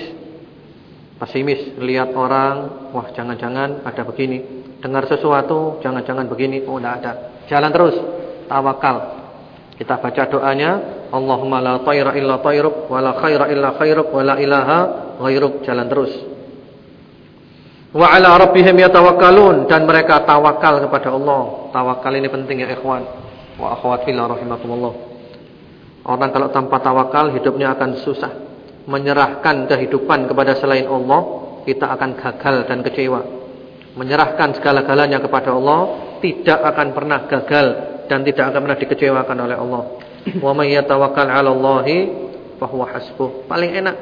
Pesimis lihat orang, wah jangan-jangan ada begini. Dengar sesuatu, jangan-jangan begini, oh tidak ada. Jalan terus, tawakal. Kita baca doanya, Allahumma la tayra illa tayruk, wa la khaira illa khairuk, wa la ilaha ghairuk. Jalan terus. Wa ala rabbihim yatawakkalun dan mereka tawakal kepada Allah. Tawakal ini penting ya ikhwan. Wa akhwat fillah rahimakumullah. Orang kalau tanpa tawakal hidupnya akan susah. Menyerahkan kehidupan kepada selain Allah, kita akan gagal dan kecewa menyerahkan segala-galanya kepada Allah tidak akan pernah gagal dan tidak akan pernah dikecewakan oleh Allah. Wa may yatawakkal 'ala Allahi fa huwa hasbuh. Paling enak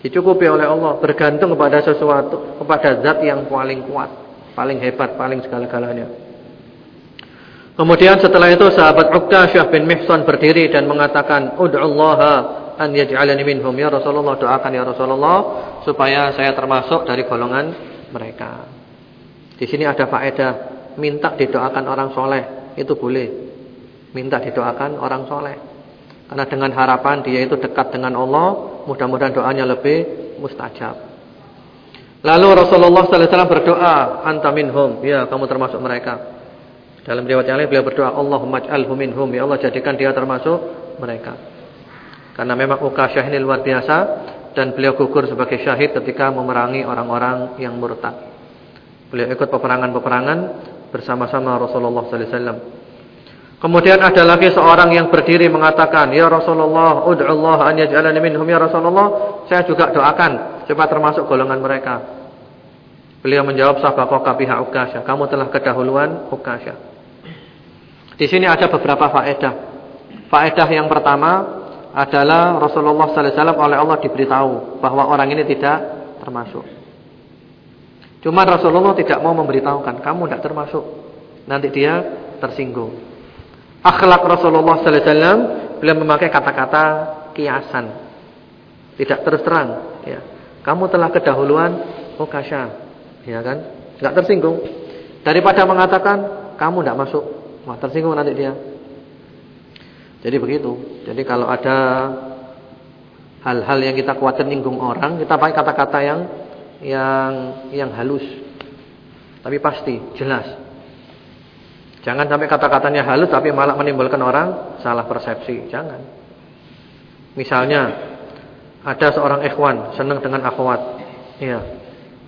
dicukupi oleh Allah bergantung kepada sesuatu, kepada zat yang paling kuat, paling hebat, paling segala-galanya. Kemudian setelah itu sahabat Uqtasyah bin Mihsan berdiri dan mengatakan, "Ud'ullaha an yaj'alani minhum ya Rasulullah, doakan ya Rasulullah supaya saya termasuk dari golongan mereka." Di sini ada faedah minta didoakan orang soleh itu boleh. Minta didoakan orang soleh. Karena dengan harapan dia itu dekat dengan Allah, mudah-mudahan doanya lebih mustajab. Lalu Rasulullah sallallahu alaihi wasallam berdoa, "Anta minhum." Ya, kamu termasuk mereka. Dalam riwayat yang lain beliau berdoa, "Allahumma ij'alhu minhum." Ya Allah, jadikan dia termasuk mereka. Karena memang Ukasyah ini luar biasa dan beliau gugur sebagai syahid ketika memerangi orang-orang yang murtad. Beliau ikut peperangan-peperangan bersama-sama Rasulullah sallallahu alaihi wasallam. Kemudian ada lagi seorang yang berdiri mengatakan, "Ya Rasulullah, ud'u Allah an yaj'alani minhum ya Rasulullah." Saya juga doakan supaya termasuk golongan mereka. Beliau menjawab, "Sabaqaka biha Ukasha." Kamu telah kedahuluan Ukasha. Di sini ada beberapa faedah. Faedah yang pertama adalah Rasulullah sallallahu alaihi wasallam oleh Allah diberitahu bahwa orang ini tidak termasuk. Cuma Rasulullah tidak mau memberitahukan, kamu tidak termasuk. Nanti dia tersinggung. Akhlak Rasulullah sallallahu alaihi wasallam beliau memakai kata-kata kiasan. Tidak terus terang, ya. Kamu telah kedahuluan Ukasha, ya kan? Enggak tersinggung. Daripada mengatakan kamu tidak masuk, wah tersinggung nanti dia. Jadi begitu. Jadi kalau ada hal-hal yang kita khawatir nyinggung orang, kita pakai kata-kata yang yang yang halus. Tapi pasti, jelas. Jangan sampai kata-katanya halus tapi malah menimbulkan orang salah persepsi. Jangan. Misalnya ada seorang ikhwan senang dengan akhwat. Ya.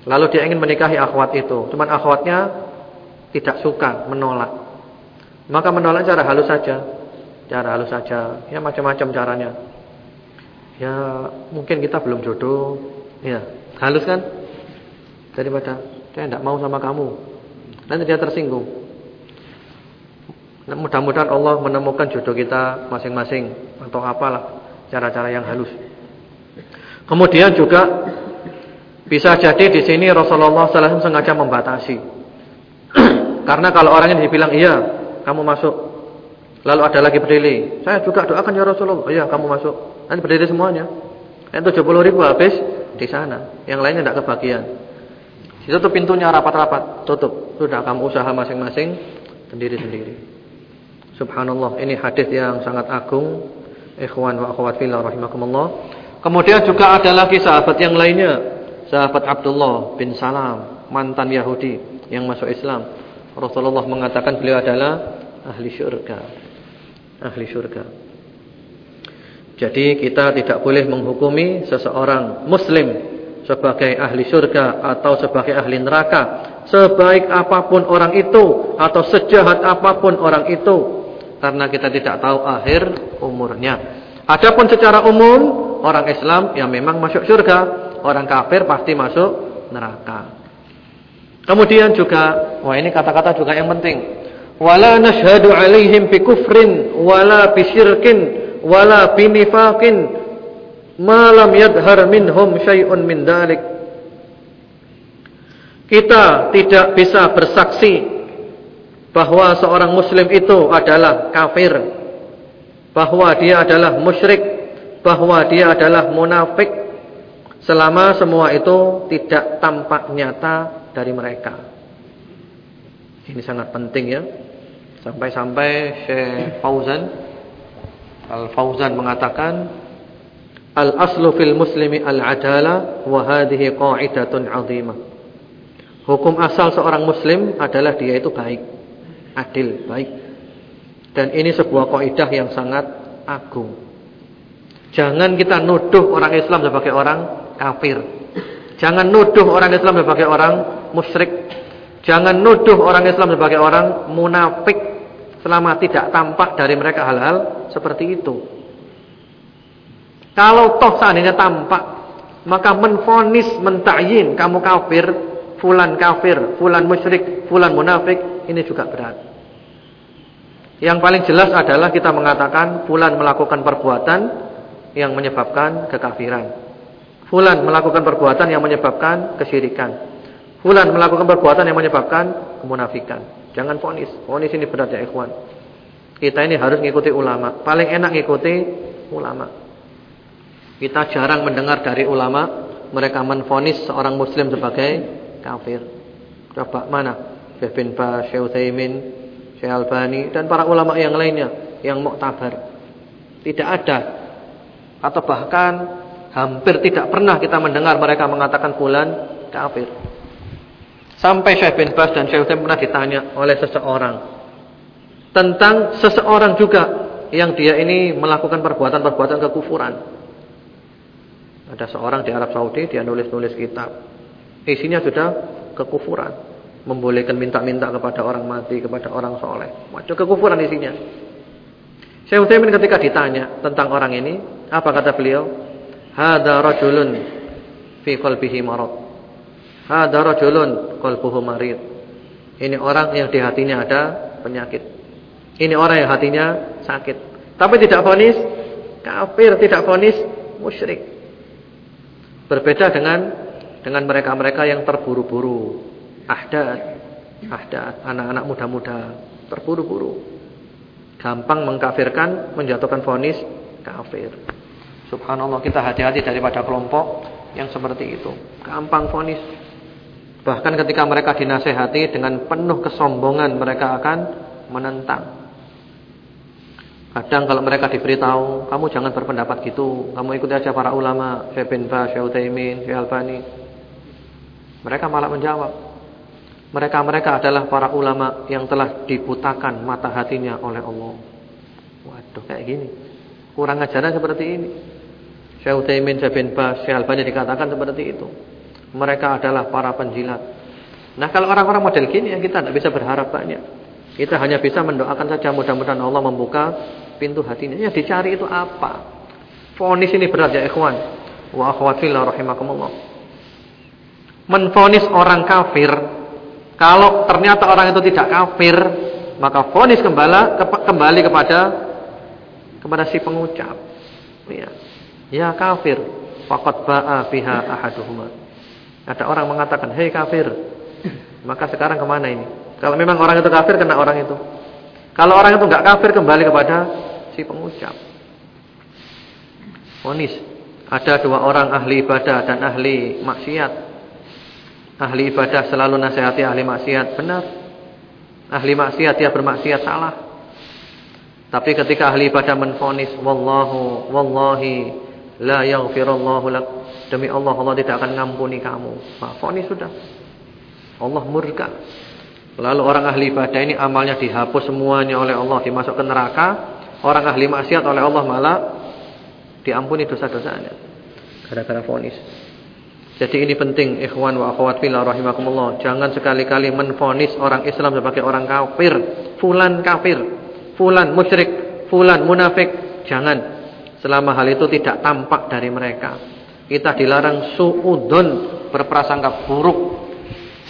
Lalu dia ingin menikahi akhwat itu. Cuman akhwatnya tidak suka, menolak. Maka menolak cara halus saja. Cara halus saja. Ya macam-macam caranya. Ya mungkin kita belum jodoh. Ya halus kan? Daripada saya tidak mau sama kamu. Nanti dia tersinggung. Mudah-mudahan Allah menemukan jodoh kita masing-masing atau apalah cara-cara yang halus. Kemudian juga bisa jadi di sini Rasulullah SAW sengaja membatasi. Karena kalau orang yang dibilang iya, kamu masuk. Lalu ada lagi berdiri. Saya juga doakan ya Rasulullah. Iya, kamu masuk. Nanti berdiri semuanya. Yang 70 ribu habis di sana. Yang lainnya tidak kebagian. Itu tuh pintunya rapat-rapat, tutup. Sudah kamu usaha masing-masing sendiri-sendiri. Subhanallah, ini hadis yang sangat agung. Ikhwan wa akhwat fillah rahimakumullah. Kemudian juga ada lagi sahabat yang lainnya. Sahabat Abdullah bin Salam, mantan Yahudi yang masuk Islam. Rasulullah mengatakan beliau adalah ahli syurga. Ahli syurga. Jadi kita tidak boleh menghukumi seseorang muslim sebagai ahli syurga atau sebagai ahli neraka. Sebaik apa pun orang itu atau sejahat apa pun orang itu. Karena kita tidak tahu akhir umurnya. Adapun secara umum orang Islam yang memang masuk syurga. Orang kafir pasti masuk neraka. Kemudian juga, wah ini kata-kata juga yang penting. Wala nashhadu alaihim bi kufrin wala bi syirkin wala bi nifaqin ma lam yadhhar minhum syai'un min dalik. Kita tidak bisa bersaksi bahwa seorang muslim itu adalah kafir, bahwa dia adalah musyrik, bahwa dia adalah munafik selama semua itu tidak tampak nyata dari mereka. Ini sangat penting ya. Sampai-sampai Syekh Fauzan Al-Fauzan mengatakan Al-aslu fil muslimi al-adala wa hadhihi qa'idatun 'azimah. Hukum asal seorang muslim adalah dia itu baik, adil, baik. Dan ini sebuah kaidah yang sangat agung. Jangan kita nuduh orang Islam sebagai orang kafir. Jangan nuduh orang Islam sebagai orang musyrik. Jangan nuduh orang Islam sebagai orang munafik selama tidak tampak dari mereka hal-hal seperti itu. Kalau toh seandainya tampak, maka menfonis, mentayin kamu kafir, fulan kafir, fulan musyrik, fulan munafik, ini juga berat. Yang paling jelas adalah kita mengatakan fulan melakukan perbuatan yang menyebabkan kekafiran. Fulan melakukan perbuatan yang menyebabkan kesyirikan. Fulan melakukan perbuatan yang menyebabkan kemunafikan. Jangan fonis. Fonis ini berat ya ikhwan. Kita ini harus mengikuti ulama. Paling enak mengikuti ulama. Kita jarang mendengar dari ulama mereka menfonis seorang muslim sebagai kafir. Coba mana? Syekh bin Baz, Syekh Utsaimin, Syekh Albani dan para ulama yang lainnya yang muktabar. Tidak ada. Atau bahkan Hampir tidak pernah kita mendengar mereka mengatakan fulan kafir. Sampai Syekh bin Bas dan Syekh pernah ditanya oleh seseorang tentang seseorang juga yang dia ini melakukan perbuatan-perbuatan kekufuran. Ada seorang di Arab Saudi dia nulis-nulis kitab. Isinya sudah kekufuran, membolehkan minta-minta kepada orang mati, kepada orang soleh. Macam kekufuran isinya. Syekh Utsaimin ketika ditanya tentang orang ini, apa kata beliau? Hada rajulun fi qalbihi marad. Hada rajulun qalbuhu marid. Ini orang yang di hatinya ada penyakit. Ini orang yang hatinya sakit. Tapi tidak vonis kafir, tidak vonis musyrik. Berbeda dengan dengan mereka-mereka yang terburu-buru. Ahdad, ahdad, anak-anak muda-muda terburu-buru. Gampang mengkafirkan, menjatuhkan vonis kafir. Subhanallah kita hati-hati daripada kelompok yang seperti itu. Gampang fonis. Bahkan ketika mereka dinasehati dengan penuh kesombongan mereka akan menentang. Kadang kalau mereka diberitahu, kamu jangan berpendapat gitu, kamu ikuti aja para ulama, Syekh bin Baz, Syekh Utsaimin, Syekh Albani. Mereka malah menjawab, mereka-mereka adalah para ulama yang telah dibutakan mata hatinya oleh Allah. Waduh, kayak gini. Kurang ajaran seperti ini. Syekh Utsaimin, Syekh bin Baz, Syekh Albani dikatakan seperti itu. Mereka adalah para penjilat. Nah, kalau orang-orang model gini ya kita tidak bisa berharap banyak. Kita hanya bisa mendoakan saja mudah-mudahan Allah membuka pintu hatinya. Yang dicari itu apa? Fonis ini berat ya ikhwan. Wa akhwat fillah rahimakumullah. Menfonis orang kafir, kalau ternyata orang itu tidak kafir, maka fonis kembali kembali kepada kepada si pengucap. Ya, ya kafir, faqad ba'a biha ahaduhuma. Ada orang mengatakan, "Hei kafir." Maka sekarang ke mana ini? Kalau memang orang itu kafir kena orang itu. Kalau orang itu enggak kafir kembali kepada si pengucap. Fonis. Ada dua orang ahli ibadah dan ahli maksiat. Ahli ibadah selalu nasihati ahli maksiat, benar. Ahli maksiat dia bermaksiat salah. Tapi ketika ahli ibadah menfonis, wallahu wallahi la yaghfirullahu lak. Demi Allah Allah tidak akan ngampuni kamu. Nah, fonis sudah. Allah murka. Lalu orang ahli ibadah ini amalnya dihapus semuanya oleh Allah, dimasuk ke neraka. Orang ahli maksiat oleh Allah malah diampuni dosa-dosanya. Gara-gara fonis. Jadi ini penting ikhwan wa akhwat fillah rahimakumullah. Jangan sekali-kali menfonis orang Islam sebagai orang kafir, fulan kafir, fulan musyrik, fulan munafik. Jangan. Selama hal itu tidak tampak dari mereka. Kita dilarang suudun berprasangka buruk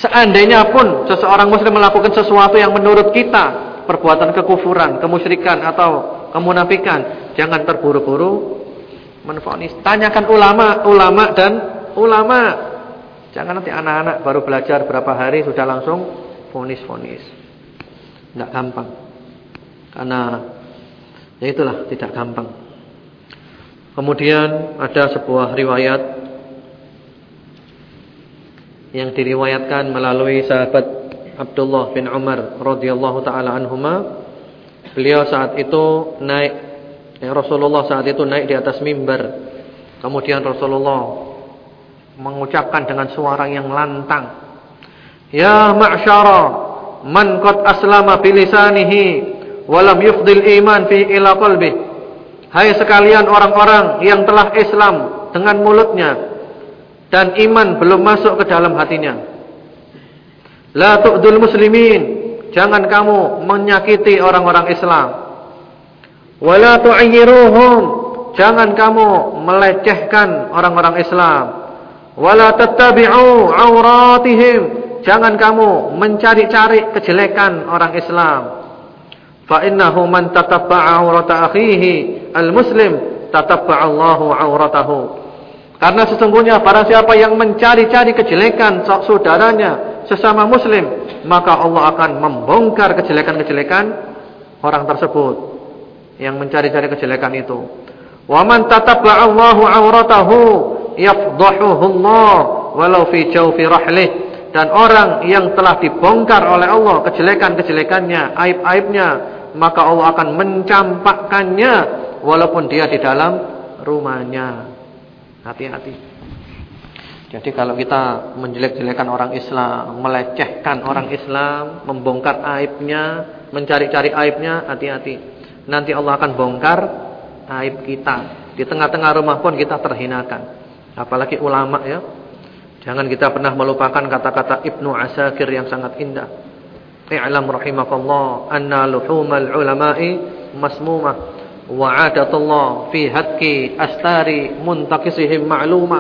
Seandainya pun seseorang muslim melakukan sesuatu yang menurut kita perbuatan kekufuran, kemusyrikan atau kemunafikan, jangan terburu-buru menfonis. Tanyakan ulama, ulama dan ulama. Jangan nanti anak-anak baru belajar berapa hari sudah langsung fonis-fonis. Tidak gampang. Karena ya itulah tidak gampang. Kemudian ada sebuah riwayat yang diriwayatkan melalui sahabat Abdullah bin Umar radhiyallahu taala anhuma. Beliau saat itu naik ya Rasulullah saat itu naik di atas mimbar. Kemudian Rasulullah mengucapkan dengan suara yang lantang ya ma'syara man qad aslama bilisanihi walam yufdil iman fi ila qalbi. Hai sekalian orang-orang yang telah Islam dengan mulutnya dan iman belum masuk ke dalam hatinya. La tu'dul muslimin. Jangan kamu menyakiti orang-orang Islam. Wala tu'ayyiruhum. Jangan kamu melecehkan orang-orang Islam. Wala tattabi'u auratihim. Jangan kamu mencari-cari kejelekan orang Islam. Fa innahu man tatabba'a aurata akhihi al-muslim tatabba'a Allahu auratahu. Karena sesungguhnya para siapa yang mencari-cari kejelekan saudaranya sesama muslim, maka Allah akan membongkar kejelekan-kejelekan orang tersebut yang mencari-cari kejelekan itu. Wa man tatabba'a Allahu 'auratahu yafdahuhu Allah walau fi jawfi rahlih. Dan orang yang telah dibongkar oleh Allah kejelekan-kejelekannya, aib-aibnya, maka Allah akan mencampakkannya walaupun dia di dalam rumahnya. Hati-hati. Jadi kalau kita menjelek-jelekan orang Islam, melecehkan orang Islam, membongkar aibnya, mencari-cari aibnya, hati-hati. Nanti Allah akan bongkar aib kita. Di tengah-tengah rumah pun kita terhinakan. Apalagi ulama ya. Jangan kita pernah melupakan kata-kata Ibnu Asakir yang sangat indah. I'lam rahimakallah anna luhumal ulama'i masmumah wa'adatullah fi hatki astari muntakisihim ma'luma.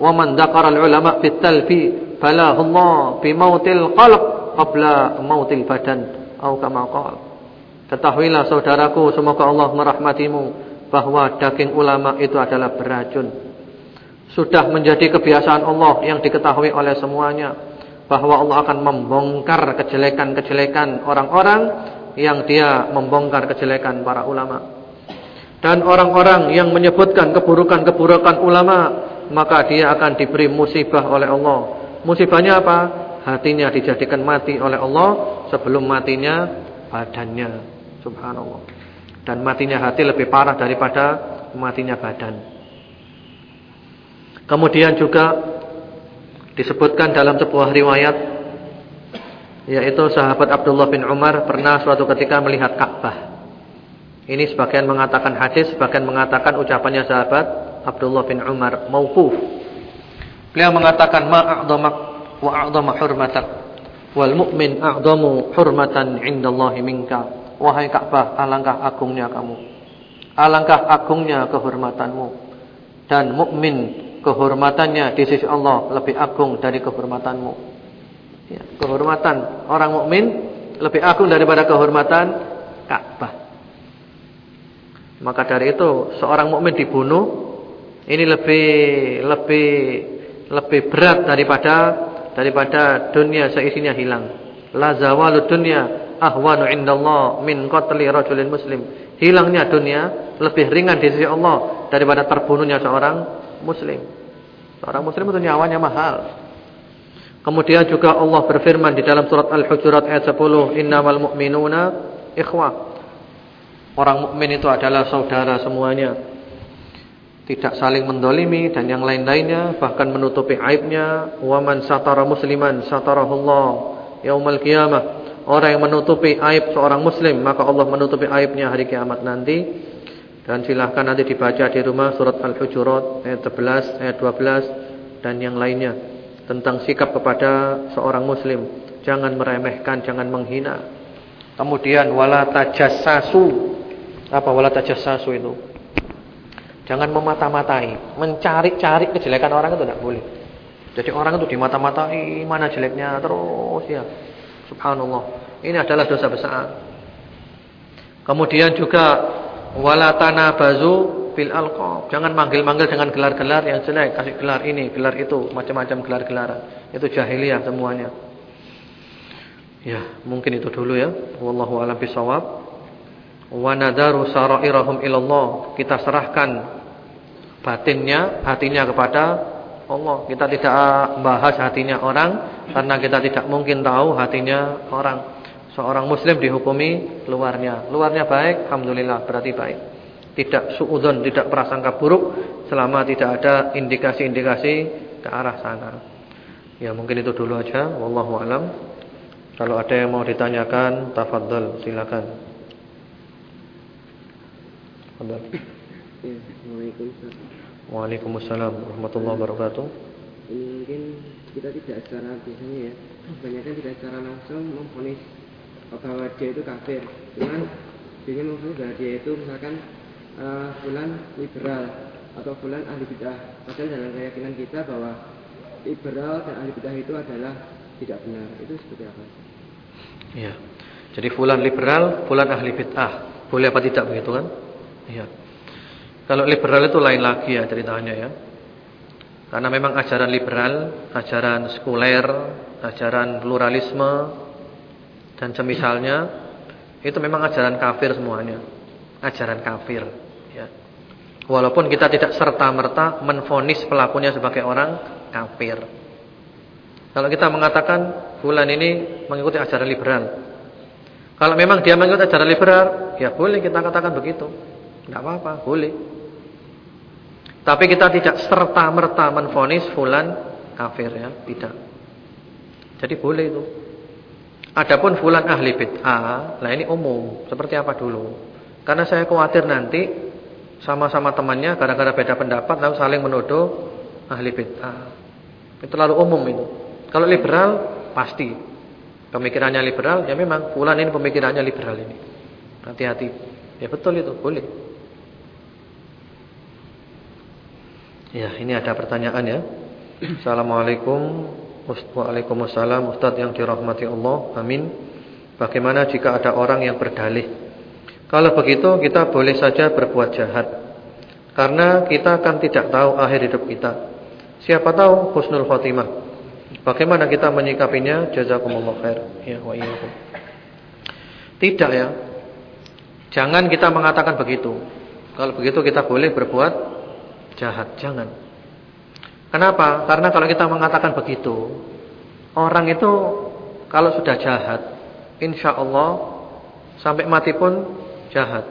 Wa man dakara al-ulama fi talfi falahullah bi mautil qalb qabla mautil badan. Atau kama qala. Ketahuilah saudaraku semoga Allah merahmatimu bahwa daging ulama itu adalah beracun. Sudah menjadi kebiasaan Allah yang diketahui oleh semuanya bahwa Allah akan membongkar kejelekan-kejelekan orang-orang yang dia membongkar kejelekan para ulama dan orang-orang yang menyebutkan keburukan-keburukan ulama maka dia akan diberi musibah oleh Allah. Musibahnya apa? Hatinya dijadikan mati oleh Allah sebelum matinya badannya. Subhanallah. Dan matinya hati lebih parah daripada matinya badan. Kemudian juga disebutkan dalam sebuah riwayat yaitu sahabat Abdullah bin Umar pernah suatu ketika melihat Ka'bah. Ini sebagian mengatakan hadis, sebagian mengatakan ucapannya sahabat Abdullah bin Umar mauquf. Beliau mengatakan ma'a'dhamak wa a'dhama hurmatak. Wal mu'min a'zamu hurmatan 'indallahi minka. Wahai Ka'bah, alangkah agungnya kamu. Alangkah agungnya kehormatanmu. Dan mukmin kehormatannya di sisi Allah lebih agung dari kehormatanmu. Ya, kehormatan orang mukmin lebih agung daripada kehormatan Ka'bah. Maka dari itu seorang mukmin dibunuh ini lebih lebih lebih berat daripada daripada dunia seisinya hilang. La zawalu dunya ahwanu indallah min qatli rajulin muslim. Hilangnya dunia lebih ringan di sisi Allah daripada terbunuhnya seorang muslim. Seorang muslim itu nyawanya mahal. Kemudian juga Allah berfirman di dalam surat Al-Hujurat ayat 10, "Innamal mu'minuna ikhwah." Orang mukmin itu adalah saudara semuanya. Tidak saling mendolimi dan yang lain-lainnya bahkan menutupi aibnya. Wa man satara musliman satarahullah yaumal qiyamah. Orang yang menutupi aib seorang muslim Maka Allah menutupi aibnya hari kiamat nanti Dan silahkan nanti dibaca di rumah Surat Al-Hujurat ayat 11, ayat 12 Dan yang lainnya Tentang sikap kepada seorang muslim Jangan meremehkan, jangan menghina Kemudian Wala tajassasu Apa wala tajassasu itu Jangan memata-matai Mencari-cari kejelekan orang itu tidak boleh Jadi orang itu dimata-matai Mana jeleknya terus ya Subhanallah. Ini adalah dosa besar. Kemudian juga wala tanabazu bil alqab. Jangan manggil-manggil dengan gelar-gelar yang jelek, kasih gelar ini, gelar itu, macam-macam gelar-gelaran. Itu jahiliyah semuanya. Ya, mungkin itu dulu ya. Wallahu a'lam bishawab. Wa nadaru sarairahum ilallah. Kita serahkan batinnya, hatinya kepada Allah. Kita tidak bahas hatinya orang karena kita tidak mungkin tahu hatinya orang. Seorang muslim dihukumi luarnya. Luarnya baik, alhamdulillah berarti baik. Tidak suudzon, tidak prasangka buruk selama tidak ada indikasi-indikasi ke arah sana. Ya, mungkin itu dulu aja. Wallahu alam. Kalau ada yang mau ditanyakan, tafadhol, silakan. Ya, Waalaikumsalam warahmatullahi wabarakatuh. Ini mungkin kita tidak secara biasanya ya, kebanyakan tidak secara langsung memfonis bahwa dia itu kafir. Cuman dia memfonis bahwa dia itu misalkan uh, bulan liberal atau bulan ahli bidah. Padahal dalam keyakinan kita bahwa liberal dan ahli bidah itu adalah tidak benar. Itu seperti apa? Iya. Jadi fulan liberal, fulan ahli bid'ah. Boleh apa tidak begitu kan? Iya. Kalau liberal itu lain lagi ya ceritanya ya. Karena memang ajaran liberal, ajaran sekuler, ajaran pluralisme dan semisalnya itu memang ajaran kafir semuanya. Ajaran kafir ya. Walaupun kita tidak serta-merta menfonis pelakunya sebagai orang kafir. Kalau kita mengatakan bulan ini mengikuti ajaran liberal. Kalau memang dia mengikuti ajaran liberal, ya boleh kita katakan begitu. Tidak apa-apa, boleh. Tapi kita tidak serta-merta menfonis fulan kafir ya, tidak. Jadi boleh itu. Adapun fulan ahli bid'ah, nah ini umum, seperti apa dulu? Karena saya khawatir nanti sama-sama temannya gara-gara beda pendapat lalu saling menuduh ahli bid'ah. Itu terlalu umum itu. Kalau liberal pasti pemikirannya liberal, ya memang fulan ini pemikirannya liberal ini. Hati-hati. Ya betul itu, boleh. Ya, ini ada pertanyaan ya. Assalamualaikum. Waalaikumsalam Ustaz yang dirahmati Allah. Amin. Bagaimana jika ada orang yang berdalih? Kalau begitu kita boleh saja berbuat jahat. Karena kita kan tidak tahu akhir hidup kita. Siapa tahu husnul khotimah. Bagaimana kita menyikapinya? Jazakumullah khair. Ya wa Tidak ya. Jangan kita mengatakan begitu. Kalau begitu kita boleh berbuat jahat, jangan. Kenapa? Karena kalau kita mengatakan begitu, orang itu kalau sudah jahat, insya Allah sampai mati pun jahat.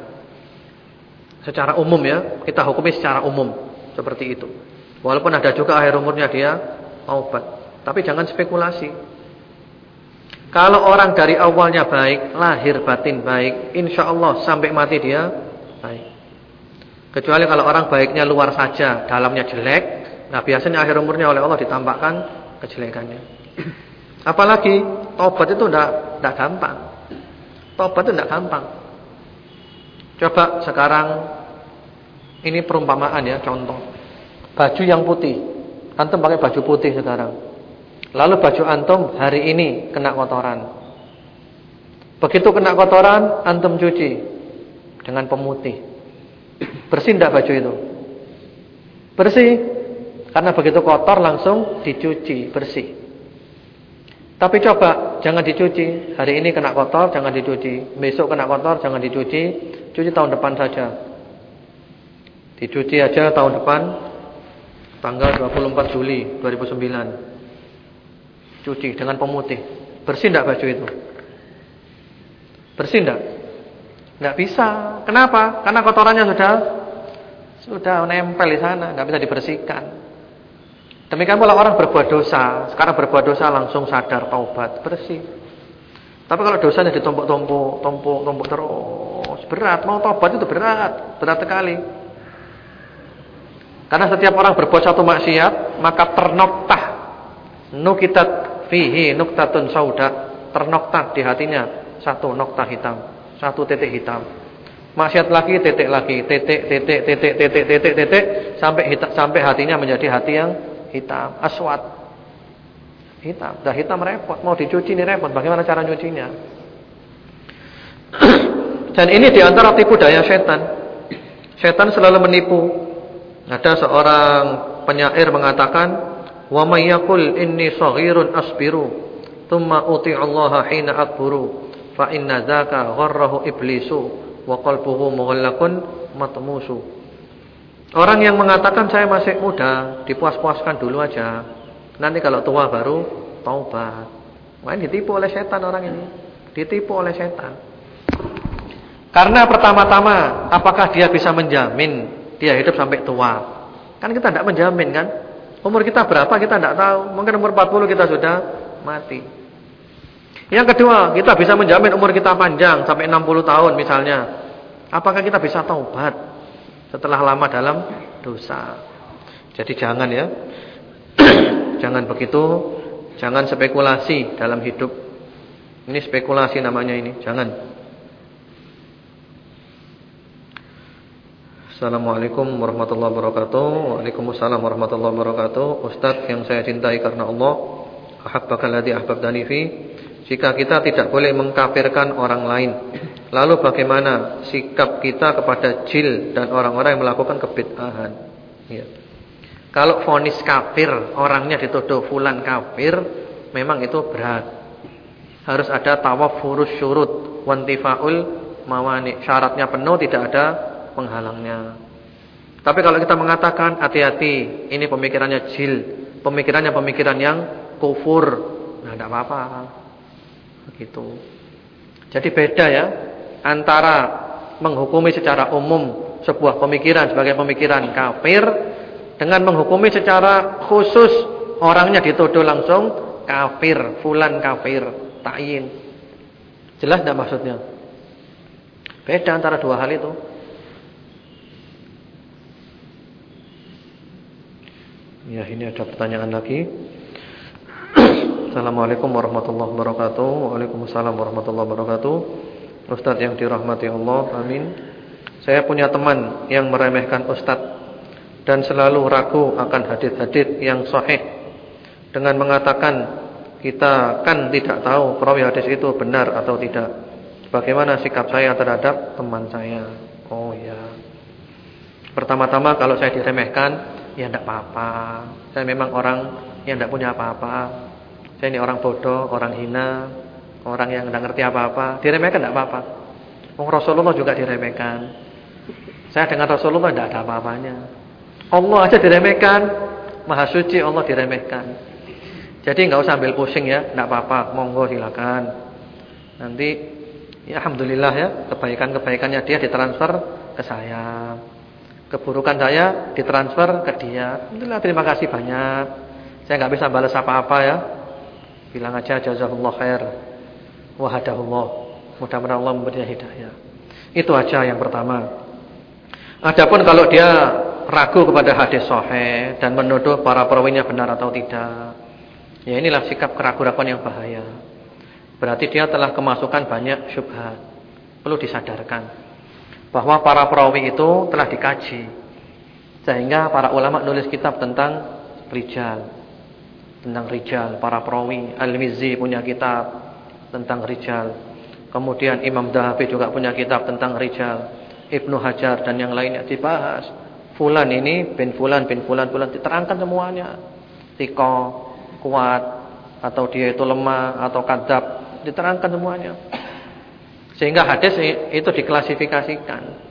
Secara umum ya, kita hukumi secara umum seperti itu. Walaupun ada juga akhir umurnya dia obat, tapi jangan spekulasi. Kalau orang dari awalnya baik, lahir batin baik, insya Allah sampai mati dia baik. Kecuali kalau orang baiknya luar saja, dalamnya jelek, nah biasanya akhir umurnya oleh Allah ditampakkan kejelekannya. Apalagi tobat itu enggak enggak gampang. Tobat itu enggak gampang. Coba sekarang ini perumpamaan ya, contoh. Baju yang putih. Antum pakai baju putih sekarang. Lalu baju antum hari ini kena kotoran. Begitu kena kotoran, antum cuci dengan pemutih. Bersih enggak baju itu? Bersih. Karena begitu kotor langsung dicuci, bersih. Tapi coba jangan dicuci. Hari ini kena kotor jangan dicuci. Besok kena kotor jangan dicuci. Cuci tahun depan saja. Dicuci aja tahun depan tanggal 24 Juli 2009. Cuci dengan pemutih. Bersih enggak baju itu? Bersih enggak? Enggak bisa. Kenapa? Karena kotorannya sudah sudah nempel di sana, enggak bisa dibersihkan. Demikian pula orang berbuat dosa, sekarang berbuat dosa langsung sadar taubat, bersih. Tapi kalau dosanya ditumpuk-tumpuk, tumpuk-tumpuk terus, berat. Mau taubat itu berat, berat sekali. Karena setiap orang berbuat satu maksiat, maka ternoktah nukitat fihi nuktatun sauda, ternokta di hatinya satu nokta hitam, satu titik hitam. Maksiat lagi, titik lagi, titik, titik, titik, titik, titik, titik, sampai hitam, sampai hatinya menjadi hati yang hitam, aswat. Hitam, dah hitam repot, mau dicuci ini repot. Bagaimana cara nyucinya? Dan ini di antara tipu daya setan. Setan selalu menipu. Ada seorang penyair mengatakan, "Wa may yaqul inni saghirun asbiru, thumma uti Allah hina akburu, fa inna dzaka gharrahu iblisu." wa qalbuhu mughallaqun matmusu. Orang yang mengatakan saya masih muda, dipuas-puaskan dulu aja. Nanti kalau tua baru taubat. Wah, ditipu oleh setan orang ini. Ditipu oleh setan. Karena pertama-tama, apakah dia bisa menjamin dia hidup sampai tua? Kan kita tidak menjamin kan? Umur kita berapa kita tidak tahu. Mungkin umur 40 kita sudah mati. Yang kedua, kita bisa menjamin umur kita panjang sampai 60 tahun misalnya. Apakah kita bisa taubat setelah lama dalam dosa? Jadi jangan ya. jangan begitu, jangan spekulasi dalam hidup. Ini spekulasi namanya ini, jangan. Assalamualaikum warahmatullahi wabarakatuh. Waalaikumsalam warahmatullahi wabarakatuh. Ustaz yang saya cintai karena Allah, ahabbaka alladhi ahbabtani fi jika kita tidak boleh mengkafirkan orang lain Lalu bagaimana sikap kita kepada jil dan orang-orang yang melakukan kebid'ahan? Ya. Kalau fonis kafir Orangnya dituduh fulan kafir Memang itu berat. Harus ada tawafurus syurut Wantifaul mawani. Syaratnya penuh tidak ada penghalangnya. Tapi kalau kita mengatakan Hati-hati ini pemikirannya jil Pemikirannya pemikiran yang kufur Nah tidak apa-apa Begitu. Jadi beda ya antara menghukumi secara umum sebuah pemikiran sebagai pemikiran kafir dengan menghukumi secara khusus orangnya dituduh langsung kafir, fulan kafir, ta'yin. Jelas tidak maksudnya? Beda antara dua hal itu. Ya, ini ada pertanyaan lagi. Assalamualaikum warahmatullahi wabarakatuh. Waalaikumsalam warahmatullahi wabarakatuh. Ustaz yang dirahmati Allah Amin. Saya punya teman yang meremehkan Ustaz Dan selalu ragu akan hadith-hadith yang sahih Dengan mengatakan Kita kan tidak tahu Perawi hadis itu benar atau tidak. Bagaimana sikap saya terhadap teman saya? Oh ya Pertama-tama kalau saya diremehkan Ya tidak apa-apa. Saya memang orang yang tidak punya apa-apa saya ini orang bodoh, orang hina, orang yang tidak ngerti apa-apa. Diremehkan tidak apa-apa. Oh, Rasulullah juga diremehkan. Saya dengan Rasulullah tidak ada apa-apanya. Allah aja diremehkan. Maha suci Allah diremehkan. Jadi nggak usah ambil pusing ya, tidak apa-apa. Monggo silakan. Nanti ya alhamdulillah ya, kebaikan-kebaikannya dia ditransfer ke saya. Keburukan saya ditransfer ke dia. Alhamdulillah terima kasih banyak. Saya nggak bisa balas apa-apa ya. Bilang aja jazakallah khair wahadahullah. Mudah-mudahan Allah memberinya hidayah. Itu aja yang pertama. Adapun kalau dia ragu kepada hadis sahih dan menuduh para perawinya benar atau tidak. Ya inilah sikap keraguan-keraguan yang bahaya. Berarti dia telah kemasukan banyak syubhat. Perlu disadarkan bahwa para perawi itu telah dikaji. Sehingga para ulama nulis kitab tentang rijal. Tentang rijal, para perawi. Al-Mizzi punya kitab tentang rijal. Kemudian Imam Dahabi juga punya kitab tentang rijal. Ibnu Hajar dan yang lainnya dibahas. Fulan ini bin fulan bin fulan fulan diterangkan semuanya. Tiko, kuat atau dia itu lemah atau kadab diterangkan semuanya. Sehingga hadis itu diklasifikasikan.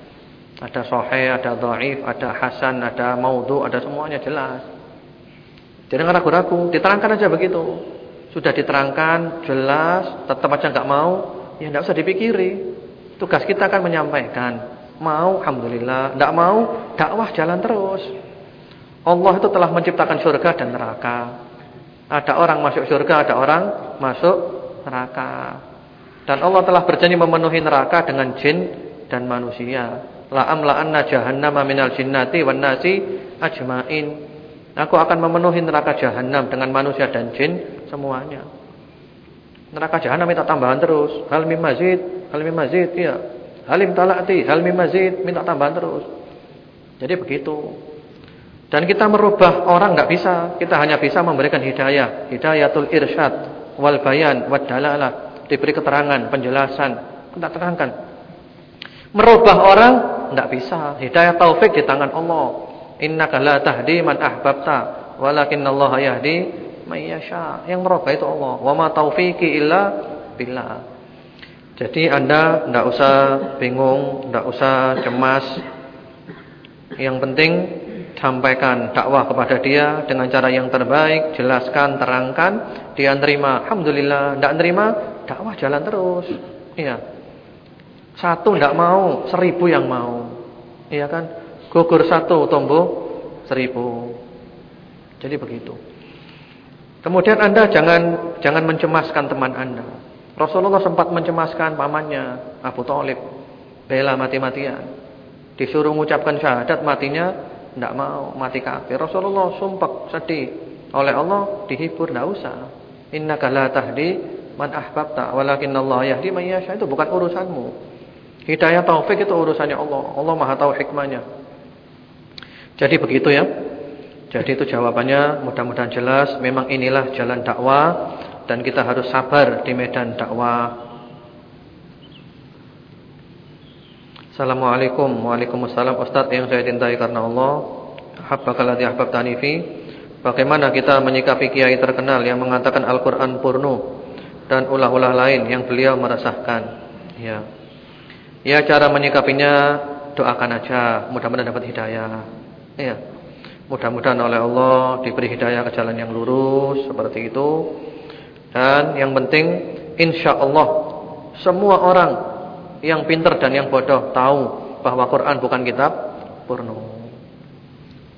Ada sahih, ada dhaif, ada hasan, ada maudhu, ada semuanya jelas. Jangan ragu-ragu, diterangkan aja begitu. Sudah diterangkan, jelas, tetap aja nggak mau, ya enggak usah dipikiri. Tugas kita kan menyampaikan. Mau, alhamdulillah. Enggak mau, dakwah jalan terus. Allah itu telah menciptakan surga dan neraka. Ada orang masuk surga, ada orang masuk neraka. Dan Allah telah berjanji memenuhi neraka dengan jin dan manusia. La amla'anna jahannama minal jinnati wan nasi ajmain. Aku akan memenuhi neraka jahanam dengan manusia dan jin semuanya. Neraka jahanam minta tambahan terus. Hal mim mazid, hal mim mazid ya. Halim talati, hal mim mazid minta tambahan terus. Jadi begitu. Dan kita merubah orang enggak bisa. Kita hanya bisa memberikan hidayah, hidayatul irsyad wal bayan wad dalalah diberi keterangan, penjelasan, kita terangkan. Merubah orang tidak bisa. Hidayah taufik di tangan Allah. Innaka la tahdi man ahbabta, walakinallaha yahdi may yasha. Yang merubah itu Allah. Wa ma taufiqi illa billah. Jadi Anda tidak usah bingung, tidak usah cemas. Yang penting sampaikan dakwah kepada dia dengan cara yang terbaik, jelaskan, terangkan, dia nerima. Alhamdulillah, tidak nerima, dakwah jalan terus. Iya. Satu tidak mau, seribu yang mau. Iya kan? Gugur satu, tumbuh seribu. Jadi begitu. Kemudian Anda jangan jangan mencemaskan teman Anda. Rasulullah sempat mencemaskan pamannya Abu Talib. Bela mati-matian. Disuruh mengucapkan syahadat matinya tidak mau mati kafir. Rasulullah sumpah sedih. Oleh Allah dihibur tidak usah. Innaka la tahdi man ahbabta Allah yahdi man yasha itu bukan urusanmu. Hidayah taufik itu urusannya Allah. Allah Maha tahu hikmahnya. Jadi begitu ya. Jadi itu jawabannya mudah-mudahan jelas. Memang inilah jalan dakwah dan kita harus sabar di medan dakwah. Assalamualaikum Waalaikumsalam Ustaz yang saya cintai karena Allah Habbakaladhi ahbabtani fi Bagaimana kita menyikapi kiai terkenal Yang mengatakan Al-Quran purnu dan ulah-ulah lain yang beliau meresahkan. Ya. Ya cara menyikapinya doakan aja, mudah-mudahan dapat hidayah. Ya. Mudah-mudahan oleh Allah diberi hidayah ke jalan yang lurus seperti itu. Dan yang penting insya Allah semua orang yang pintar dan yang bodoh tahu bahwa Quran bukan kitab porno.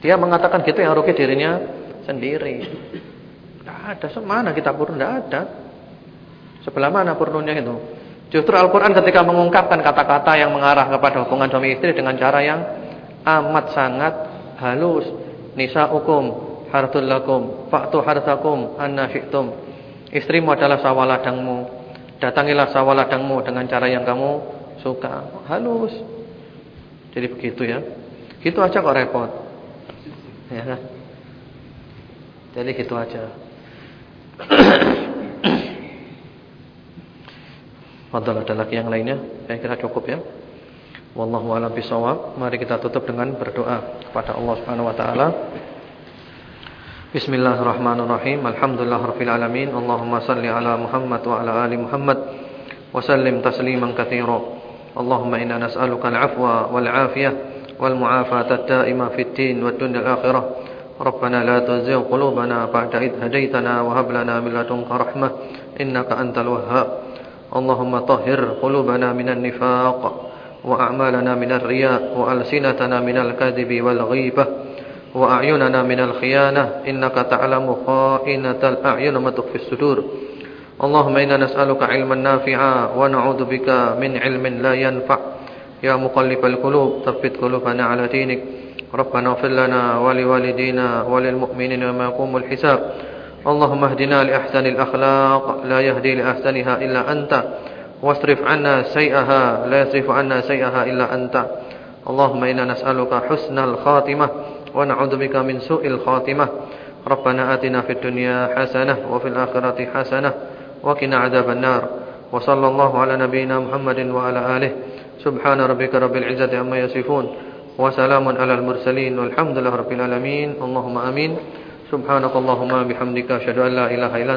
Dia mengatakan gitu yang rugi dirinya sendiri. Tidak ada semana kitab porno, tidak ada. Sebelah mana purnunya itu? Justru Al-Quran ketika mengungkapkan kata-kata yang mengarah kepada hubungan suami istri dengan cara yang amat sangat halus. Nisa'ukum harthul lakum fa'tu harthakum anna syi'tum. Istrimu adalah sawah ladangmu. Datangilah sawah ladangmu dengan cara yang kamu suka. Halus. Jadi begitu ya. Gitu aja kok repot. Ya kan? Jadi gitu aja. Fadal ada lagi yang lainnya? Saya kira cukup ya. Wallahu a'lam bishawab. Mari kita tutup dengan berdoa kepada Allah Subhanahu wa taala. Bismillahirrahmanirrahim. Alhamdulillahirabbil alamin. Allahumma salli ala Muhammad wa ala ali Muhammad wa sallim tasliman katsira. Allahumma inna nas'aluka al-'afwa wal 'afiyah wal mu'afata ad-da'ima fid din wad dunya akhirah. Rabbana la tuzigh qulubana ba'da idh hadaytana wa hab lana min ladunka rahmah innaka antal wahhab. Allahumma tahhir qulubana minan nifaq. وأعمالنا من الرياء وألسنتنا من الكذب والغيبة وأعيننا من الخيانة. إنك تعلم خائنة الأعين وما تخفي الصدور. اللهم إنا نسألك علما نافعا ونعوذ بك من علم لا ينفع. يا مقلب القلوب ثبت قلوبنا على دينك. ربنا اغفر لنا ولوالدينا وللمؤمنين وما يقوم الحساب. اللهم اهدنا لأحسن الأخلاق. لا يهدي لأحسنها إلا أنت. واصرف عنا سيئها لا يصرف عنا سيئها إلا أنت. اللهم إنا نسألك حسن الخاتمة ونعوذ بك من سوء الخاتمة. ربنا آتنا في الدنيا حسنة وفي الآخرة حسنة وقنا عذاب النار. وصلى الله على نبينا محمد وعلى آله. سبحان ربك رب العزة عما يصفون. وسلام على المرسلين والحمد لله رب العالمين. اللهم آمين. سبحانك اللهم بحمدك أشهد أن لا إله إلا